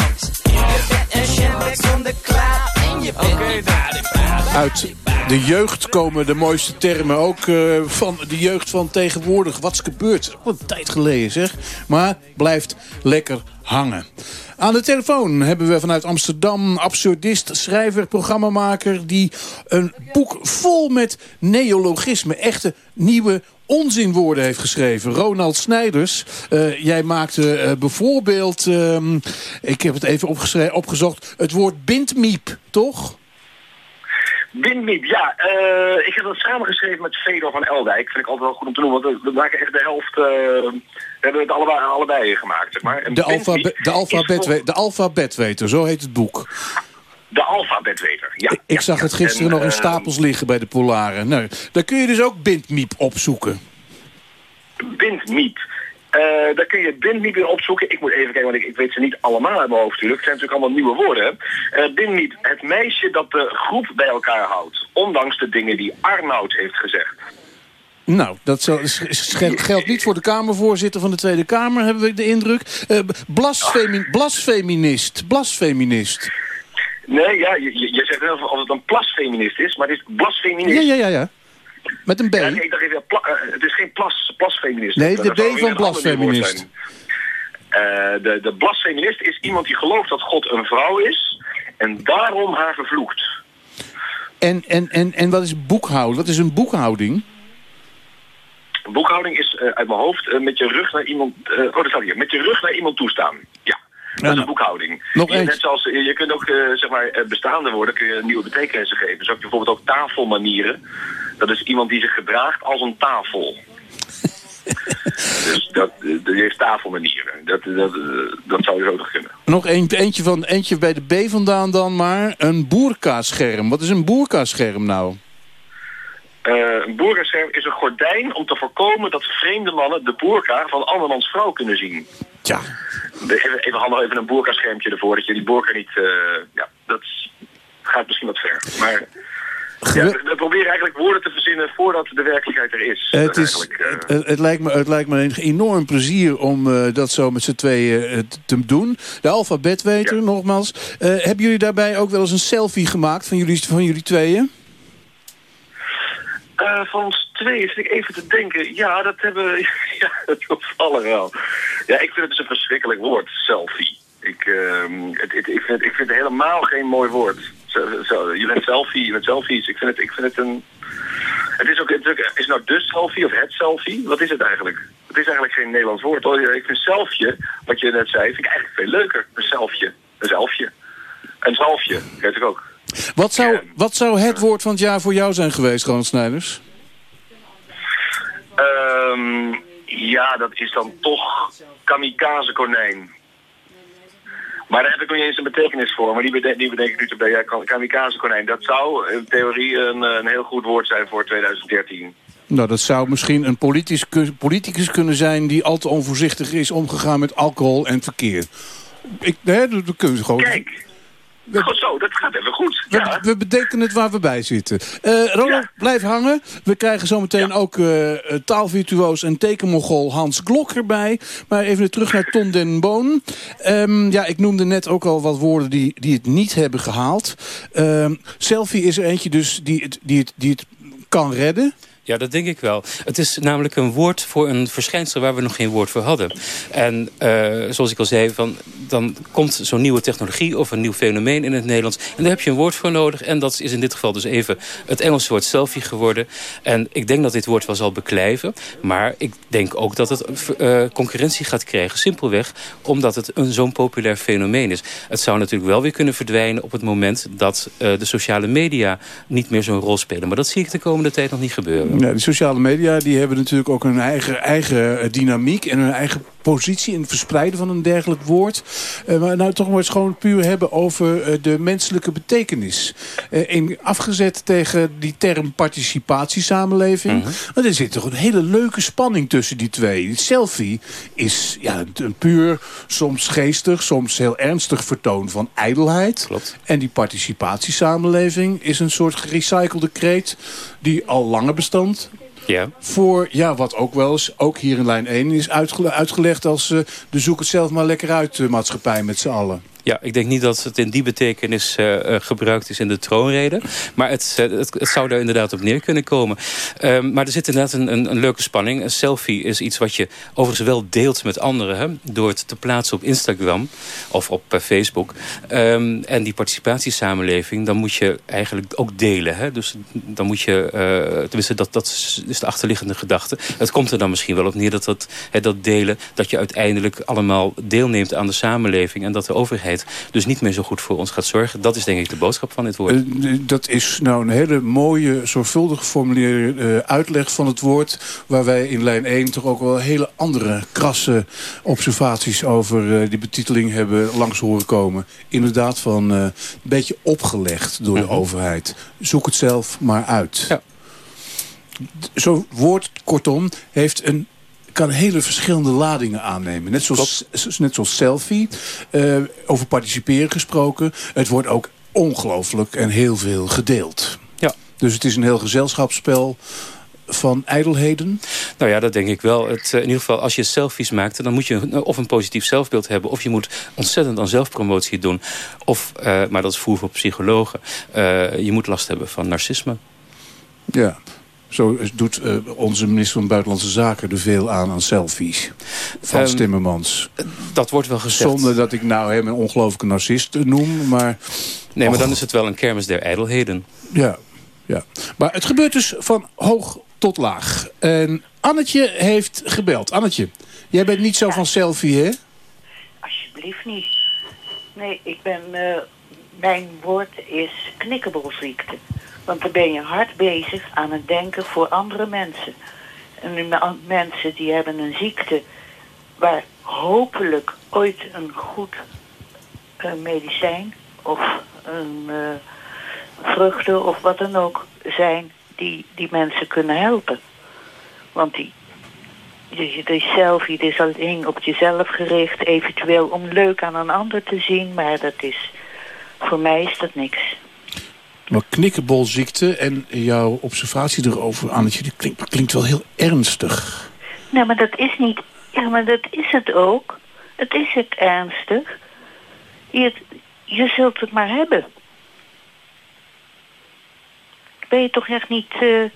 Uit de jeugd komen de mooiste termen. Ook uh, van de jeugd van tegenwoordig. Wat is gebeurd? Wat een tijd geleden zeg. Maar blijft lekker hangen. Aan de telefoon hebben we vanuit Amsterdam absurdist, schrijver, programmamaker... die een boek vol met neologisme, echte nieuwe onzinwoorden heeft geschreven. Ronald Snijders, uh, jij maakte uh, bijvoorbeeld... Uh, ik heb het even opgezocht, het woord bindmiep, toch? Bindmiep, ja. Uh, ik heb dat samengeschreven met Fedor van Eldijk. Vind ik altijd wel goed om te noemen, want we maken echt de helft... we hebben het allebei, allebei gemaakt, zeg maar. En de, alfabet, de, alfabet, de alfabetweter, zo heet het boek. De alfabetweter, ja. Ik, ik zag het gisteren en, nog in stapels liggen bij de Polaren. Nou, daar kun je dus ook bindmiep opzoeken. Bindmiep. Uh, daar kun je bindmiep in opzoeken. Ik moet even kijken, want ik, ik weet ze niet allemaal uit mijn hoofd natuurlijk. Het zijn natuurlijk allemaal nieuwe woorden. Uh, bindmiep, het meisje dat de groep bij elkaar houdt. Ondanks de dingen die Arnoud heeft gezegd. Nou, dat zo, geldt niet voor de Kamervoorzitter van de Tweede Kamer, hebben we de indruk. Uh, blasfemi blasfeminist, blasfeminist. Nee, ja, je, je zegt wel of het een plasfeminist is, maar het is blasfeminist. Ja, ja, ja, ja. Met een B? Ja, pla, uh, het is geen plas, plasfeminist. Nee, de B van blasfeminist. Uh, de, de blasfeminist is iemand die gelooft dat God een vrouw is en daarom haar vervloekt. En, en, en, en wat is boekhouden? Wat is een boekhouding? Boekhouding is uh, uit mijn hoofd met je rug naar iemand... oh, dat staat hier. Met je rug naar iemand toestaan. Ja. Dat is een boekhouding. Nog je, net zoals, je kunt ook uh, zeg maar, bestaande woorden kun je een nieuwe betekenis geven. Zo heb je bijvoorbeeld ook tafelmanieren. Dat is iemand die zich gedraagt als een tafel. (laughs) dus dat, die heeft tafelmanieren. Dat, dat, dat zou je zo toch kunnen. Nog een, eentje, van, eentje bij de B vandaan dan maar. Een boerkascherm. Wat is een boerkascherm nou? Uh, een boerkascherm is een gordijn om te voorkomen dat vreemde mannen de boerka van andermans vrouw kunnen zien. Ja. Even, even handig even een boerkaschermpje ervoor, dat je die boerka niet... Uh, ja, dat gaat misschien wat ver. Maar... Ja, we proberen eigenlijk woorden te verzinnen voordat de werkelijkheid er is. Het, is, uh... het, het, lijkt me, het lijkt me een enorm plezier om uh, dat zo met z'n tweeën uh, te doen. De alfabetweter, ja. nogmaals. hebben jullie daarbij ook wel eens een selfie gemaakt van jullie, van jullie tweeën? Van ons tweeën zit ik even te denken. Ja, dat hebben we... (laughs) Ja, dat toevallig wel. Ja, ik vind het dus een verschrikkelijk woord, selfie. Ik, ehm, het, ik, vind, ik vind het helemaal geen mooi woord. Zo, je bent selfie, je bent selfies. Ik vind het, ik vind het een... Het is ook, het is, nou de selfie of het selfie? Wat is het eigenlijk? Het is eigenlijk geen Nederlands woord. Hoor. Ik vind selfje, wat je net zei, vind ik eigenlijk veel leuker. Een selfje. Een zelfje. Een zalfje, weet ik ook. Wat zou, wat zou het woord van het jaar voor jou zijn geweest, Ronald Snijders? Um, ja, dat is dan toch kamikaze konijn. Maar daar heb ik nog niet eens een betekenis voor. Maar die, bedenk, die bedenk ik nu te bij. Ja, kamikaze konijn. Dat zou in theorie een, een heel goed woord zijn voor 2013. Nou, dat zou misschien een politicus, politicus kunnen zijn... die al te onvoorzichtig is omgegaan met alcohol en verkeer. Ik, hè, dat kunnen ze gewoon... Kijk, Goed zo, dat gaat even goed. Ja. We, we bedenken het waar we bij zitten. Uh, Ronald, ja. blijf hangen. We krijgen zometeen ja. ook uh, taalvirtuoos en tekenmogol Hans Glok erbij. Maar even terug naar Ton den Boon. Um, ja, ik noemde net ook al wat woorden die, die het niet hebben gehaald. Um, selfie is er eentje dus die het, die het, die het kan redden. Ja, dat denk ik wel. Het is namelijk een woord voor een verschijnsel waar we nog geen woord voor hadden. En uh, zoals ik al zei, van, dan komt zo'n nieuwe technologie of een nieuw fenomeen in het Nederlands. En daar heb je een woord voor nodig. En dat is in dit geval dus even het Engelse woord selfie geworden. En ik denk dat dit woord wel zal beklijven. Maar ik denk ook dat het uh, concurrentie gaat krijgen. Simpelweg omdat het een zo'n populair fenomeen is. Het zou natuurlijk wel weer kunnen verdwijnen op het moment dat uh, de sociale media niet meer zo'n rol spelen. Maar dat zie ik de komende tijd nog niet gebeuren. Ja, de sociale media die hebben natuurlijk ook een eigen, eigen dynamiek en een eigen positie in het verspreiden van een dergelijk woord. Uh, maar nou toch maar eens gewoon puur hebben over uh, de menselijke betekenis. Uh, in, afgezet tegen die term participatiesamenleving. Uh -huh. Want er zit toch een hele leuke spanning tussen die twee. Die selfie is ja, een, puur, soms geestig, soms heel ernstig vertoon van ijdelheid. Klopt. En die participatiesamenleving is een soort gerecyclede kreet die al langer bestond. Ja. Voor ja, wat ook wel eens, ook hier in lijn 1, is uitgele uitgelegd als uh, de zoek het zelf maar lekker uit uh, maatschappij met z'n allen. Ja, ik denk niet dat het in die betekenis eh, eh, gebruikt is in de troonrede. Maar het, eh, het, het, zou daar inderdaad op neer kunnen komen. Ehm, maar er zit inderdaad een, een, een, leuke spanning. Een selfie is iets wat je overigens wel deelt met anderen. Hè, door het te plaatsen op Instagram of op Facebook. Um, en die participatiesamenleving, dan moet je eigenlijk ook delen. Hè. Dus dan moet je, tenminste dat, dat is de achterliggende gedachte. Het komt er dan misschien wel op neer dat dat, hè, dat delen... dat je uiteindelijk allemaal deelneemt aan de samenleving... en dat de overheid dus niet meer zo goed voor ons gaat zorgen. Dat is denk ik de boodschap van dit woord. Uh, dat is nou een hele mooie, zorgvuldig geformuleerde uh, uitleg van het woord... waar wij in lijn 1 toch ook wel hele andere krasse observaties... over uh, die betiteling hebben langs horen komen. Inderdaad van een beetje opgelegd door de -huh. overheid. Zoek het zelf maar uit. Ja. Zo'n woord, kortom, heeft een kan hele verschillende ladingen aannemen. Net zoals, net zoals selfie, uh, over participeren gesproken. Het wordt ook ongelooflijk en heel veel gedeeld. Ja. Dus het is een heel gezelschapsspel van ijdelheden? Nou ja, dat denk ik wel. Het, in ieder geval, als je selfies maakt... dan moet je of een positief zelfbeeld hebben... of je moet ontzettend aan zelfpromotie doen. Of, uh, maar dat is voer voor psychologen... Uh, je moet last hebben van narcisme. Ja, zo doet uh, onze minister van Buitenlandse Zaken er veel aan aan selfies. Frans um, Timmermans. Dat wordt wel gezegd. Zonder dat ik nou hem een ongelooflijke narcist noem, maar... Nee, maar dan is het wel een kermis der ijdelheden. Ja, ja. Maar het gebeurt dus van hoog tot laag. En Annetje heeft gebeld. Annetje, jij bent niet zo ja. van selfie, hè? Alsjeblieft niet. Nee, ik ben... Uh, mijn woord is knikkenbolziekte. Want dan ben je hard bezig aan het denken voor andere mensen. En mensen die hebben een ziekte waar hopelijk ooit een goed uh, medicijn of een uh, vruchten of wat dan ook zijn die die mensen kunnen helpen. Want die, die, die selfie die is alleen op jezelf gericht, eventueel om leuk aan een ander te zien, maar dat is, voor mij is dat niks. Maar knikkenbolziekte en jouw observatie erover, Annetje, die klinkt, klinkt wel heel ernstig. Nee, maar dat is niet... Ja, maar dat is het ook. Het is het ernstig. Je, je zult het maar hebben. Ben je toch echt niet... Uh,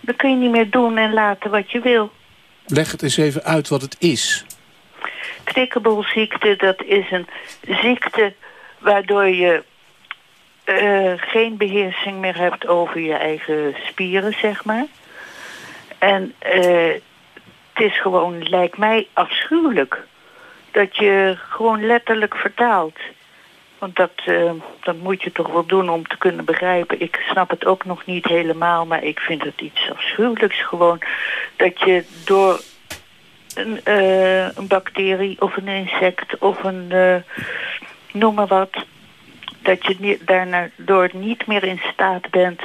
dan kun je niet meer doen en laten wat je wil. Leg het eens even uit wat het is. Knikkenbolziekte, dat is een ziekte waardoor je uh, geen beheersing meer hebt over je eigen spieren, zeg maar. En uh, het is gewoon, lijkt mij, afschuwelijk. Dat je gewoon letterlijk vertaalt. Want dat, uh, dat moet je toch wel doen om te kunnen begrijpen. Ik snap het ook nog niet helemaal, maar ik vind het iets afschuwelijks gewoon. Dat je door een, een bacterie of een insect of een, noem maar wat dat je daardoor niet meer in staat bent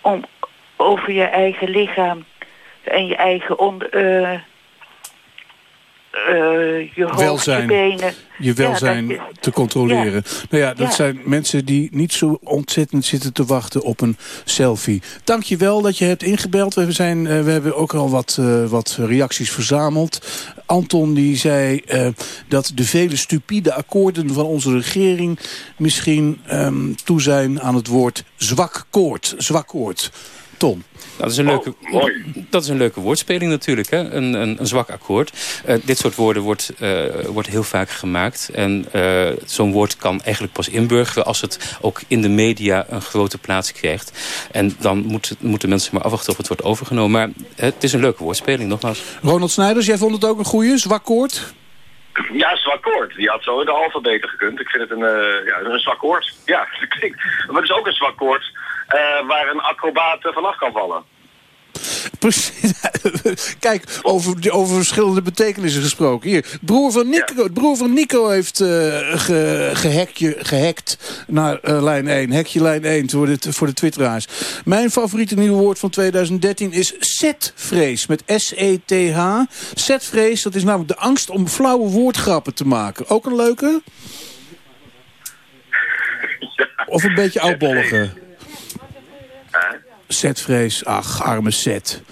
om over je eigen lichaam en je eigen on, uh, je hoofd, welzijn, je benen. Je welzijn ja, je, te controleren. Ja. Nou ja, dat ja. zijn mensen die niet zo ontzettend zitten te wachten op een selfie. Dank je wel dat je hebt ingebeld. We, zijn, uh, we hebben ook al wat, uh, wat reacties verzameld. Anton die zei dat de vele stupide akkoorden van onze regering... misschien um, toe zijn aan het woord zwakkoord. Zwakkoord. Ton. Dat is een leuke, oh, dat is een leuke woordspeling natuurlijk, hè? Een, een, een zwak akkoord. Uh, dit soort woorden wordt, uh, wordt heel vaak gemaakt. En uh, zo'n woord kan eigenlijk pas inburgeren... als het ook in de media een grote plaats krijgt. En dan moet, moeten mensen maar afwachten of het wordt overgenomen. Maar het is een leuke woordspeling, nogmaals. Ronald Snijders, jij vond het ook een goede, zwakkoord? Ja, zwakkoord. Die had zo in de alfabeten gekund. Ik vind het een, uh, ja, een zwakkoord. Ja, (laughs) maar het is ook een zwakkoord uh, waar een acrobaat vanaf kan vallen. Precies. (laughs) Kijk, over, over verschillende betekenissen gesproken. Hier, broer van Nico, ja. broer van Nico heeft uh, ge, gehackt, gehackt naar uh, lijn 1. Hekje lijn 1 voor de, voor de twitteraars. Mijn favoriete nieuwe woord van 2013 is setvrees. Met S-E-T-H. Setvrees, dat is namelijk de angst om flauwe woordgrappen te maken. Ook een leuke? Ja. (laughs) Of een beetje oudbollige? Zetvrees, ach, arme Zet.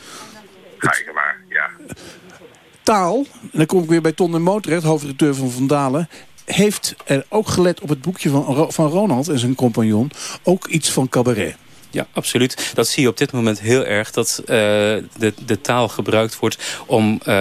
Kijk maar, ja. Taal, en dan kom ik weer bij Ton en Moot terecht, hoofdredacteur van Vandalen. heeft er ook gelet op het boekje van, van Ronald en zijn compagnon... ook iets van cabaret. Ja, absoluut. Dat zie je op dit moment heel erg. Dat eh, de, de taal gebruikt wordt om eh,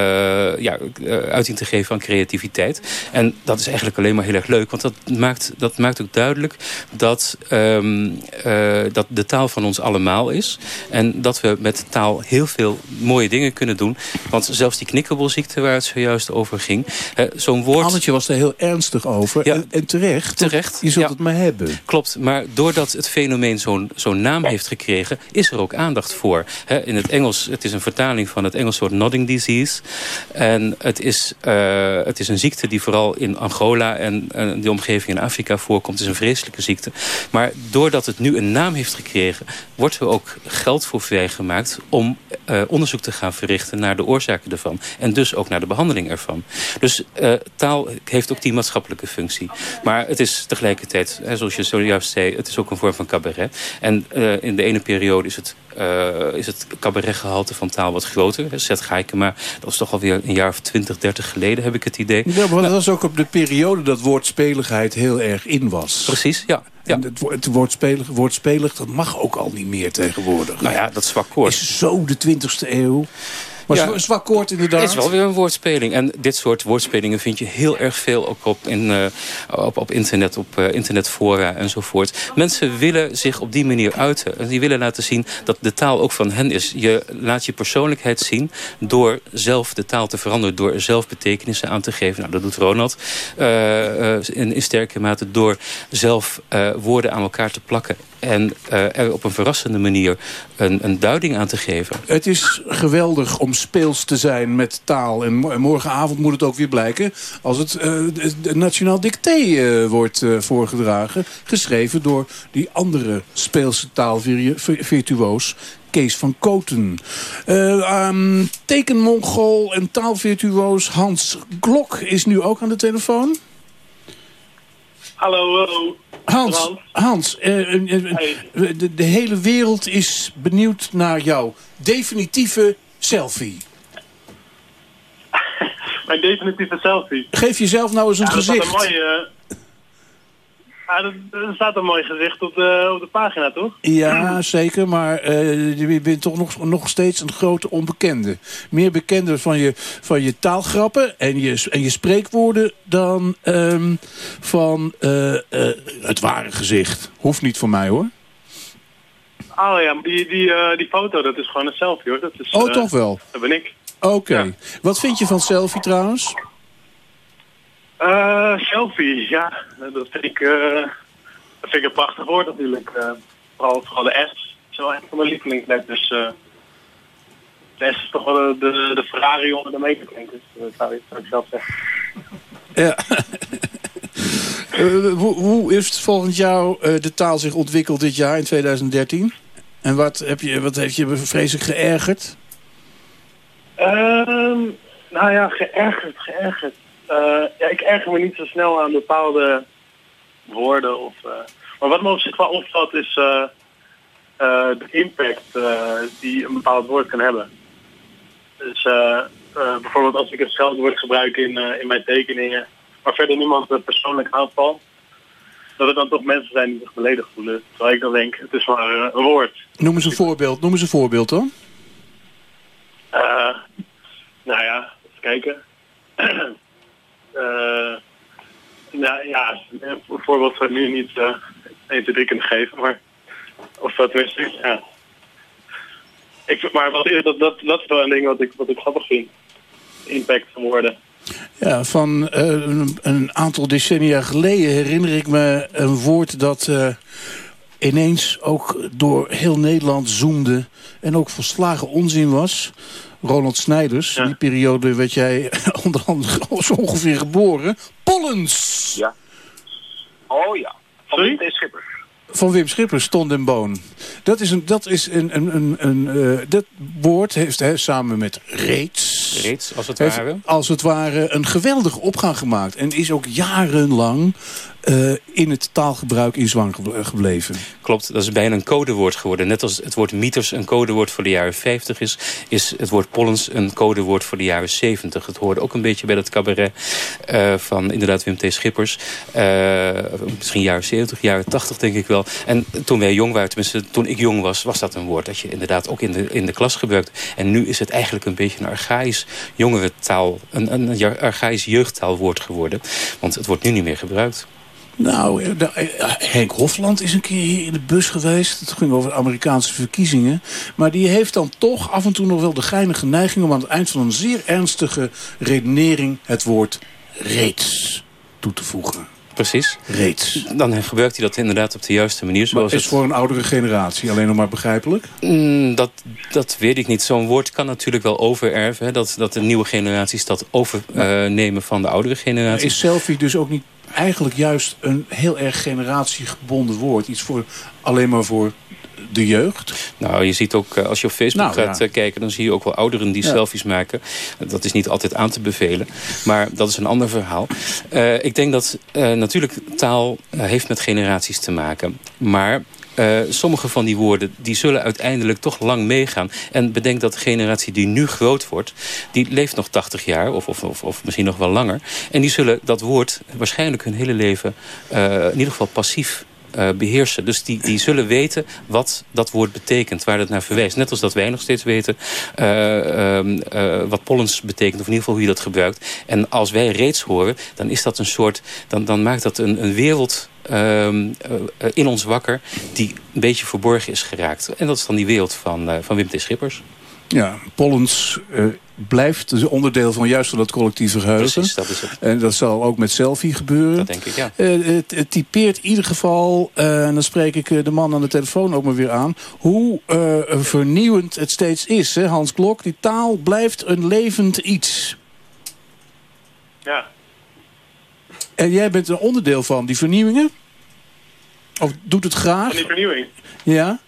ja, eh, uiting te geven aan creativiteit. En dat is eigenlijk alleen maar heel erg leuk. Want dat maakt, dat maakt ook duidelijk dat, ehm, eh, dat de taal van ons allemaal is. En dat we met taal heel veel mooie dingen kunnen doen. Want zelfs die knikkelbolziekte waar het zojuist over ging. Zo'n woord... Annetje was er heel ernstig over. En, en terecht. Terecht. Je zult ja. het maar hebben. Klopt, maar doordat het fenomeen zo'n zo'n naam heeft gekregen... is er ook aandacht voor. In het Engels, het is een vertaling van het Engels woord nodding disease. En het is, eh, het is een ziekte die vooral in Angola en eh, die omgeving in Afrika voorkomt. Het is een vreselijke ziekte. Maar doordat het nu een naam heeft gekregen... wordt er ook geld voor vrijgemaakt om eh, onderzoek te gaan verrichten... naar de oorzaken ervan. En dus ook naar de behandeling ervan. Dus eh, taal heeft ook die maatschappelijke functie. Maar het is tegelijkertijd, hè, zoals je zojuist zei... het is ook een vorm van cabaret. En eh, in de ene periode is het, is het cabaretgehalte van taal wat groter. Zet Gaikema, dat is toch alweer een jaar of 20, 30 geleden, heb ik het idee. Ja, maar dat was ook op de periode dat woordspeligheid heel erg in was. Precies, ja. En het, wo- het woordspelig, woordspelig, dat mag ook al niet meer tegenwoordig. Nou ja, dat zwak koord. Is zo de 20e eeuw. Maar Ja. zwa- zwak koord inderdaad. Het is wel weer een woordspeling. En dit soort woordspelingen vind je heel erg veel ook op, in, eh, op, op internet, op eh, internetfora enzovoort. Mensen willen zich op die manier uiten. En die willen laten zien dat de taal ook van hen is. Je laat je persoonlijkheid zien door zelf de taal te veranderen. Door zelf betekenissen aan te geven. Nou, dat doet Ronald eh, in, in sterke mate. Door zelf woorden aan elkaar te plakken. En er op een verrassende manier een, een duiding aan te geven. Het is geweldig om speels te zijn met taal. En mo- en morgenavond moet het ook weer blijken... als het het Nationaal Dicté eh, wordt eh, voorgedragen. Geschreven door die andere speelse taalvirtuoos... Kees van Koten. Eh ehm, tekenmongool en taalvirtuoos Hans Glok is nu ook aan de telefoon. Hallo, hallo. Hans, Hans eh, eh, eh, de, de hele wereld is benieuwd naar jouw definitieve selfie. (laughs) Mijn definitieve selfie. Geef jezelf nou eens een Ja, gezicht. Een mooie, ja, er, staat een mooi gezicht op de, op de pagina, toch? Ja, zeker, maar eh, je bent toch nog, nog steeds een grote onbekende. Meer bekende van je, van je taalgrappen en je, en je spreekwoorden dan ehm, van eh, eh, het ware gezicht. Hoeft niet voor mij hoor. Oh ja, die, die, die foto, dat is gewoon een selfie, hoor. Dat is, Oh, toch wel? Dat ben ik. Oké. Wat vind je van selfie trouwens? Eh, selfie, ja. Dat vind ik, eh, dat vind ik een prachtig woord natuurlijk. Eh, vooral, vooral de S. is wel echt van mijn lievelingsletters. Dus, eh de S is toch wel de, de, de Ferrari onder de meterklinkers. Dat zou ik, zou ik zelf zeggen. Ja. Hoe, hoe heeft volgens jou de taal zich ontwikkeld dit jaar in 2013? En wat, heb je, wat heeft je vreselijk geërgerd? Ehm, nou ja, geërgerd, geërgerd. Eh, ja, ik erger me niet zo snel aan bepaalde woorden. Of, eh, maar wat me op zich wel opvalt is eh, de impact die een bepaald woord kan hebben. Dus bijvoorbeeld als ik een scheldwoord gebruik in, in mijn tekeningen, maar verder niemand me persoonlijk aanvalt, dat er dan toch mensen zijn die zich beledigd voelen. Terwijl ik dan denk, het is maar een woord. Noem eens een voorbeeld, noem eens een voorbeeld dan. Nou ja, even kijken. (clears throat) Eh, nou ja, een voorbeeld zou nu niet eh 1, 2, 3 kunnen geven, maar... Of dat tenminste, ja. Ik, maar wat, dat, dat, dat is wel een ding wat ik, wat ik grappig vind. Impact van woorden. Ja, van eh, een, aantal decennia geleden herinner ik me een woord dat eh, ineens ook door heel Nederland zoomde en ook volslagen onzin was. Ronald Snijders, in die periode werd jij (laughs) onder andere (laughs) zo ongeveer geboren. Pollens! Ja. Oh ja. Van Wim T. Schipper. Van Wim Schippers, Stond en Boon. Dat is een, dat is een, een, een, een eh, dat woord heeft hè, samen met reeds reeds, als het heeft ware. als het ware een geweldige opgang gemaakt. En is ook jarenlang eh, in het taalgebruik in zwang ge- gebleven. Klopt, dat is bijna een codewoord geworden. Net als het woord mieters een codewoord voor de jaren 50 is... is het woord pollens een codewoord voor de jaren 70. Het hoorde ook een beetje bij dat cabaret eh, van inderdaad Wim T. Schippers. Eh, misschien jaren 70, jaren 80 denk ik wel. En toen wij jong waren, tenminste toen ik jong was... was dat een woord dat je inderdaad ook in de, in de klas gebruikt. En nu is het eigenlijk een beetje een archaïs jongerentaal... een, een, een archaïs jeugdtaalwoord geworden. Want het wordt nu niet meer gebruikt. Nou, eh, eh, Henk Hofland is een keer hier in de bus geweest. Het ging over de Amerikaanse verkiezingen. Maar die heeft dan toch af en toe nog wel de geinige neiging... om aan het eind van een zeer ernstige redenering... het woord reeds toe te voegen. Precies. Reeds. Dan gebruikt hij dat inderdaad op de juiste manier. Maar Zoals is het... voor een oudere generatie alleen nog maar begrijpelijk? Mm, dat, dat weet ik niet. Zo'n woord kan natuurlijk wel overerven. Hè? Dat, dat de nieuwe generaties dat overnemen van de oudere generatie. Is selfie dus ook niet eigenlijk juist een heel erg generatiegebonden woord? Iets voor, alleen maar voor de jeugd? Nou, je ziet ook, eh, als je op Facebook Nou, gaat ja. eh, kijken... dan zie je ook wel ouderen die Ja. selfies maken. Dat is niet altijd aan te bevelen. Maar dat is een ander verhaal. Eh, ik denk dat natuurlijk taal heeft met generaties te maken. Maar... eh, sommige van die woorden die zullen uiteindelijk toch lang meegaan. En bedenk dat de generatie die nu groot wordt... die leeft nog 80 jaar of, of, of, misschien nog wel langer. En die zullen dat woord waarschijnlijk hun hele leven... eh, in ieder geval passief eh, beheersen. Dus die, die zullen weten wat dat woord betekent, waar het naar verwijst. Net als dat wij nog steeds weten eh, wat pollens betekent, of in ieder geval hoe je dat gebruikt. En als wij reeds horen, dan is dat een soort, dan, dan maakt dat een, een wereld ehm, eh, in ons wakker die een beetje verborgen is geraakt. En dat is dan die wereld van, eh, van Wim T. Schippers. Ja, Pollens eh, blijft dus onderdeel van juist van dat collectieve geheugen. Precies, dat is het. En dat zal ook met selfie gebeuren. Dat denk ik, ja. Eh, het, het typeert in ieder geval, eh, en dan spreek ik de man aan de telefoon ook maar weer aan... hoe eh, vernieuwend het steeds is, hè, Hans Klok. Die taal blijft een levend iets. Ja. En jij bent een onderdeel van die vernieuwingen? Of doet het graag? Van die vernieuwing. Ja?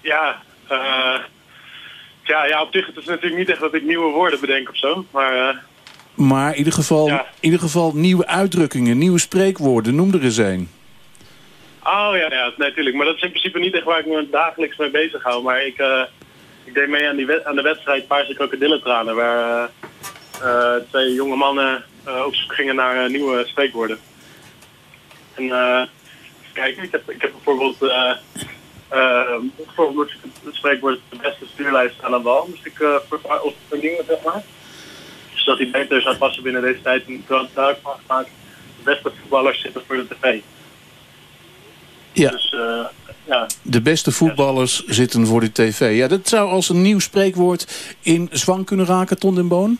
Ja, eh ja, ja, op zich het is natuurlijk niet echt dat ik nieuwe woorden bedenk of zo. Maar eh, Maar in ieder, geval, in ieder geval nieuwe uitdrukkingen, nieuwe spreekwoorden. Noem er eens een. Oh ja, ja nee, natuurlijk. Maar dat is in principe niet echt waar ik me dagelijks mee bezig hou. Maar ik, eh, ik deed mee aan, die aan de wedstrijd Paarse Krokodillentranen. Waar twee jonge mannen eh, op zoek gingen naar eh, nieuwe spreekwoorden. En eh, kijk, ik heb, ik heb bijvoorbeeld... bijvoorbeeld het spreekwoord de beste stuurlijst aan de wal. Moest ik ver- of vernieuwen, zeg maar. Zodat hij beter zou passen binnen deze tijd. En toen had ik gemaakt, de beste voetballers zitten voor de tv. Ja. Dus eh, ja, De beste voetballers zitten voor de tv. Ja, dat zou als een nieuw spreekwoord in zwang kunnen raken, Ton den Boon.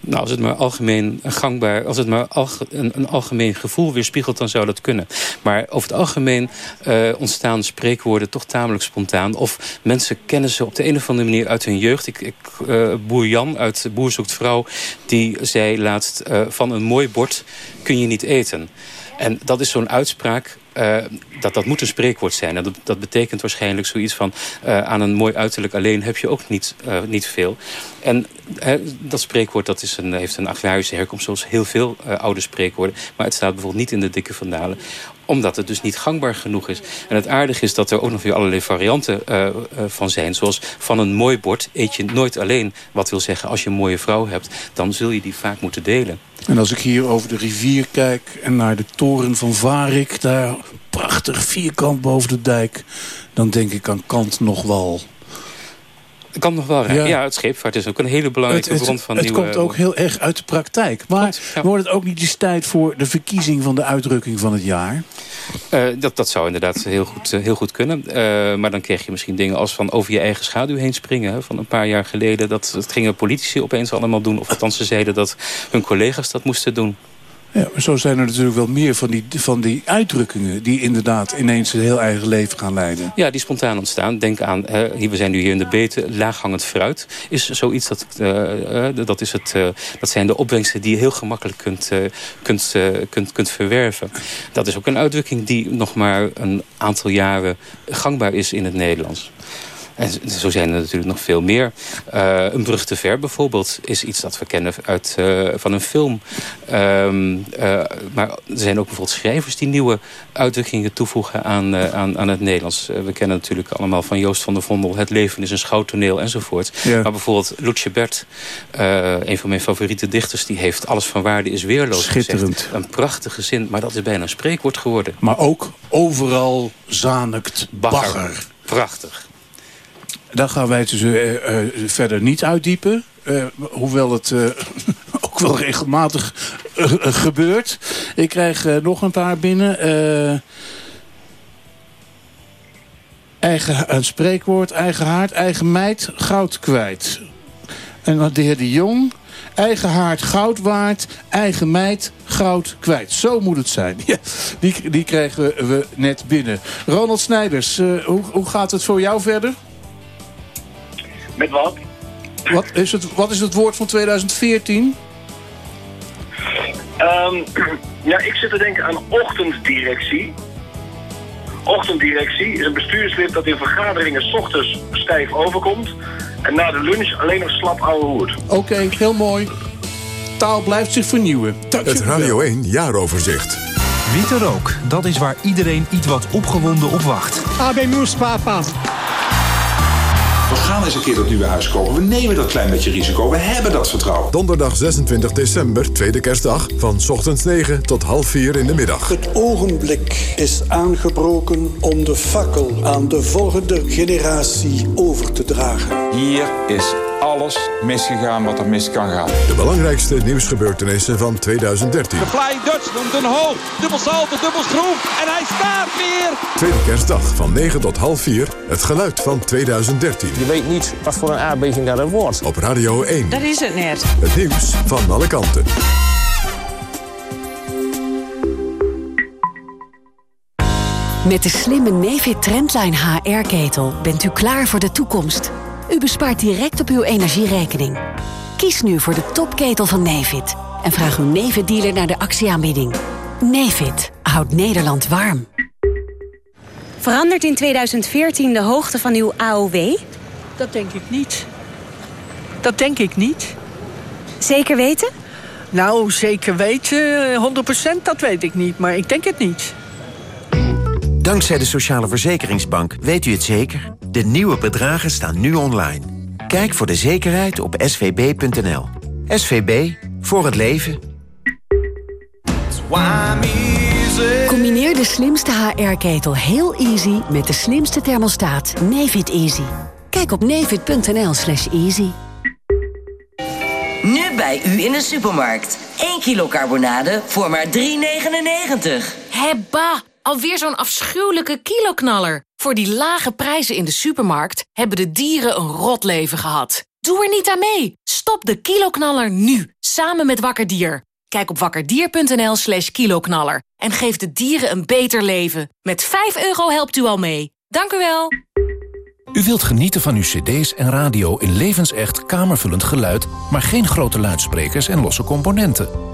Nou, als het maar algemeen gangbaar, als het maar alge- een, een algemeen gevoel weerspiegelt, dan zou dat kunnen. Maar over het algemeen eh, ontstaan spreekwoorden toch tamelijk spontaan. Of mensen kennen ze op de een of andere manier uit hun jeugd. Ik, ik, eh, boer Jan uit Boer zoekt vrouw, die zei laatst eh, van een mooi bord kun je niet eten. En dat is zo'n uitspraak. Eh, dat, dat moet een spreekwoord zijn. Dat, dat betekent waarschijnlijk zoiets van... eh, aan een mooi uiterlijk alleen heb je ook niet, eh, niet veel. En dat spreekwoord dat is een, heeft een agrarische herkomst... zoals heel veel oude spreekwoorden. Maar het staat bijvoorbeeld niet in de dikke vandalen omdat het dus niet gangbaar genoeg is. En het aardige is dat er ook nog weer allerlei varianten van zijn. Zoals van een mooi bord eet je nooit alleen. Wat wil zeggen, als je een mooie vrouw hebt... dan zul je die vaak moeten delen. En als ik hier over de rivier kijk en naar de toren van Varik... daar prachtig vierkant boven de dijk... dan denk ik aan Kant nog wel. Het kan nog wel. Ja. ja, het scheepvaart is ook een hele belangrijke het, het, bron van het nieuwe... komt ook heel erg uit de praktijk. Maar wordt het ook niet eens tijd voor de verkiezing van de uitdrukking van het jaar? Eh, dat, dat zou inderdaad heel goed, eh, heel goed kunnen. Eh, maar dan krijg je misschien dingen als van over je eigen schaduw heen springen. Hè, van een paar jaar geleden. Dat, dat gingen politici opeens allemaal doen. Of althans ze zeiden dat hun collega's dat moesten doen. Ja, zo zijn er natuurlijk wel meer van die, van die uitdrukkingen... die inderdaad ineens een heel eigen leven gaan leiden. Ja, die spontaan ontstaan. Denk aan, we zijn nu hier in de Beten, laaghangend fruit. Is zoiets, dat, eh, eh, dat, is het, eh, dat zijn de opbrengsten die je heel gemakkelijk kunt, kunt, kunt, kunt verwerven. Dat is ook een uitdrukking die nog maar een aantal jaren gangbaar is in het Nederlands. En zo zijn er natuurlijk nog veel meer. Uh, een brug te ver bijvoorbeeld is iets dat we kennen uit, uh, van een film. Um, uh, maar er zijn ook bijvoorbeeld schrijvers die nieuwe uitdrukkingen toevoegen aan, aan, aan het Nederlands. we kennen natuurlijk allemaal van Joost van der Vondel... Het leven is een schouwtoneel enzovoort. Ja. Maar bijvoorbeeld Loetje Bert, een van mijn favoriete dichters... die heeft alles van waarde is weerloos Schitterend. Gezegd. Een prachtige zin, maar dat is bijna een spreekwoord geworden. Maar ook overal zanikt bagger. bagger. Prachtig. Daar gaan wij dus uh, uh, verder niet uitdiepen. Uh, hoewel het (laughs) ook wel regelmatig gebeurt. Ik krijg nog een paar binnen. eigen, een spreekwoord, eigen haard, eigen meid, goud kwijt. En dan de heer De Jong... Eigen haard goud waard, eigen meid goud kwijt. Zo moet het zijn. (laughs) Die, die krijgen we net binnen. Ronald Snijders, hoe, hoe gaat het voor jou verder? Met wat? Wat is het, wat is het woord van 2014? Um, (clears throat) ja, ik zit te denken aan ochtenddirectie. Ochtenddirectie is een bestuurslid dat in vergaderingen s ochtends stijf overkomt... en na de lunch alleen nog slap ouwe hoert. Oké, okay, heel mooi. Taal blijft zich vernieuwen. Dank het Radio 1 jaaroverzicht. Witte rook, dat is waar iedereen iets wat opgewonden op wacht. AB Moes, papa. We gaan eens een keer dat nieuwe huis kopen. We nemen dat klein beetje risico. We hebben dat vertrouwen. Donderdag 26 december, tweede kerstdag. Van ochtends 9 tot half 4 in de middag. Het ogenblik is aangebroken om de fakkel aan de volgende generatie over te dragen. Hier is alles misgegaan wat er mis kan gaan. De belangrijkste nieuwsgebeurtenissen van 2013. De Flying Dutchman, Den Hoog, dubbel salto, dubbel schroef en hij staat weer. Tweede kerstdag van 9 tot half 4. Het geluid van 2013. Je weet niet wat voor een aardbeving dat er wordt. Op Radio 1. Dat is het net. Het nieuws van alle kanten. Met de slimme Nefit Trendline HR-ketel bent u klaar voor de toekomst. U bespaart direct op uw energierekening. Kies nu voor de topketel van Nefit en vraag uw Nefit-dealer naar de actieaanbieding. Nefit houdt Nederland warm. Verandert in 2014 de hoogte van uw AOW? Dat denk ik niet. Dat denk ik niet. Zeker weten? Nou, zeker weten, 100% dat weet ik niet, maar ik denk het niet. Dankzij de Sociale Verzekeringsbank weet u het zeker. De nieuwe bedragen staan nu online. Kijk voor de zekerheid op svb.nl. SVB, voor het leven. Combineer de slimste HR-ketel heel easy met de slimste thermostaat Nefit Easy. Kijk op nefit.nl slash easy. Nu bij u in de supermarkt. 1 kilo carbonade voor maar 3,99. Hebba! Alweer zo'n afschuwelijke kiloknaller. Voor die lage prijzen in de supermarkt hebben de dieren een rot leven gehad. Doe er niet aan mee. Stop de kiloknaller nu, samen met Wakkerdier. Kijk op wakkerdier.nl slash kiloknaller en geef de dieren een beter leven. Met 5 euro helpt u al mee. Dank u wel. U wilt genieten van uw cd's en radio in levensecht kamervullend geluid... maar geen grote luidsprekers en losse componenten.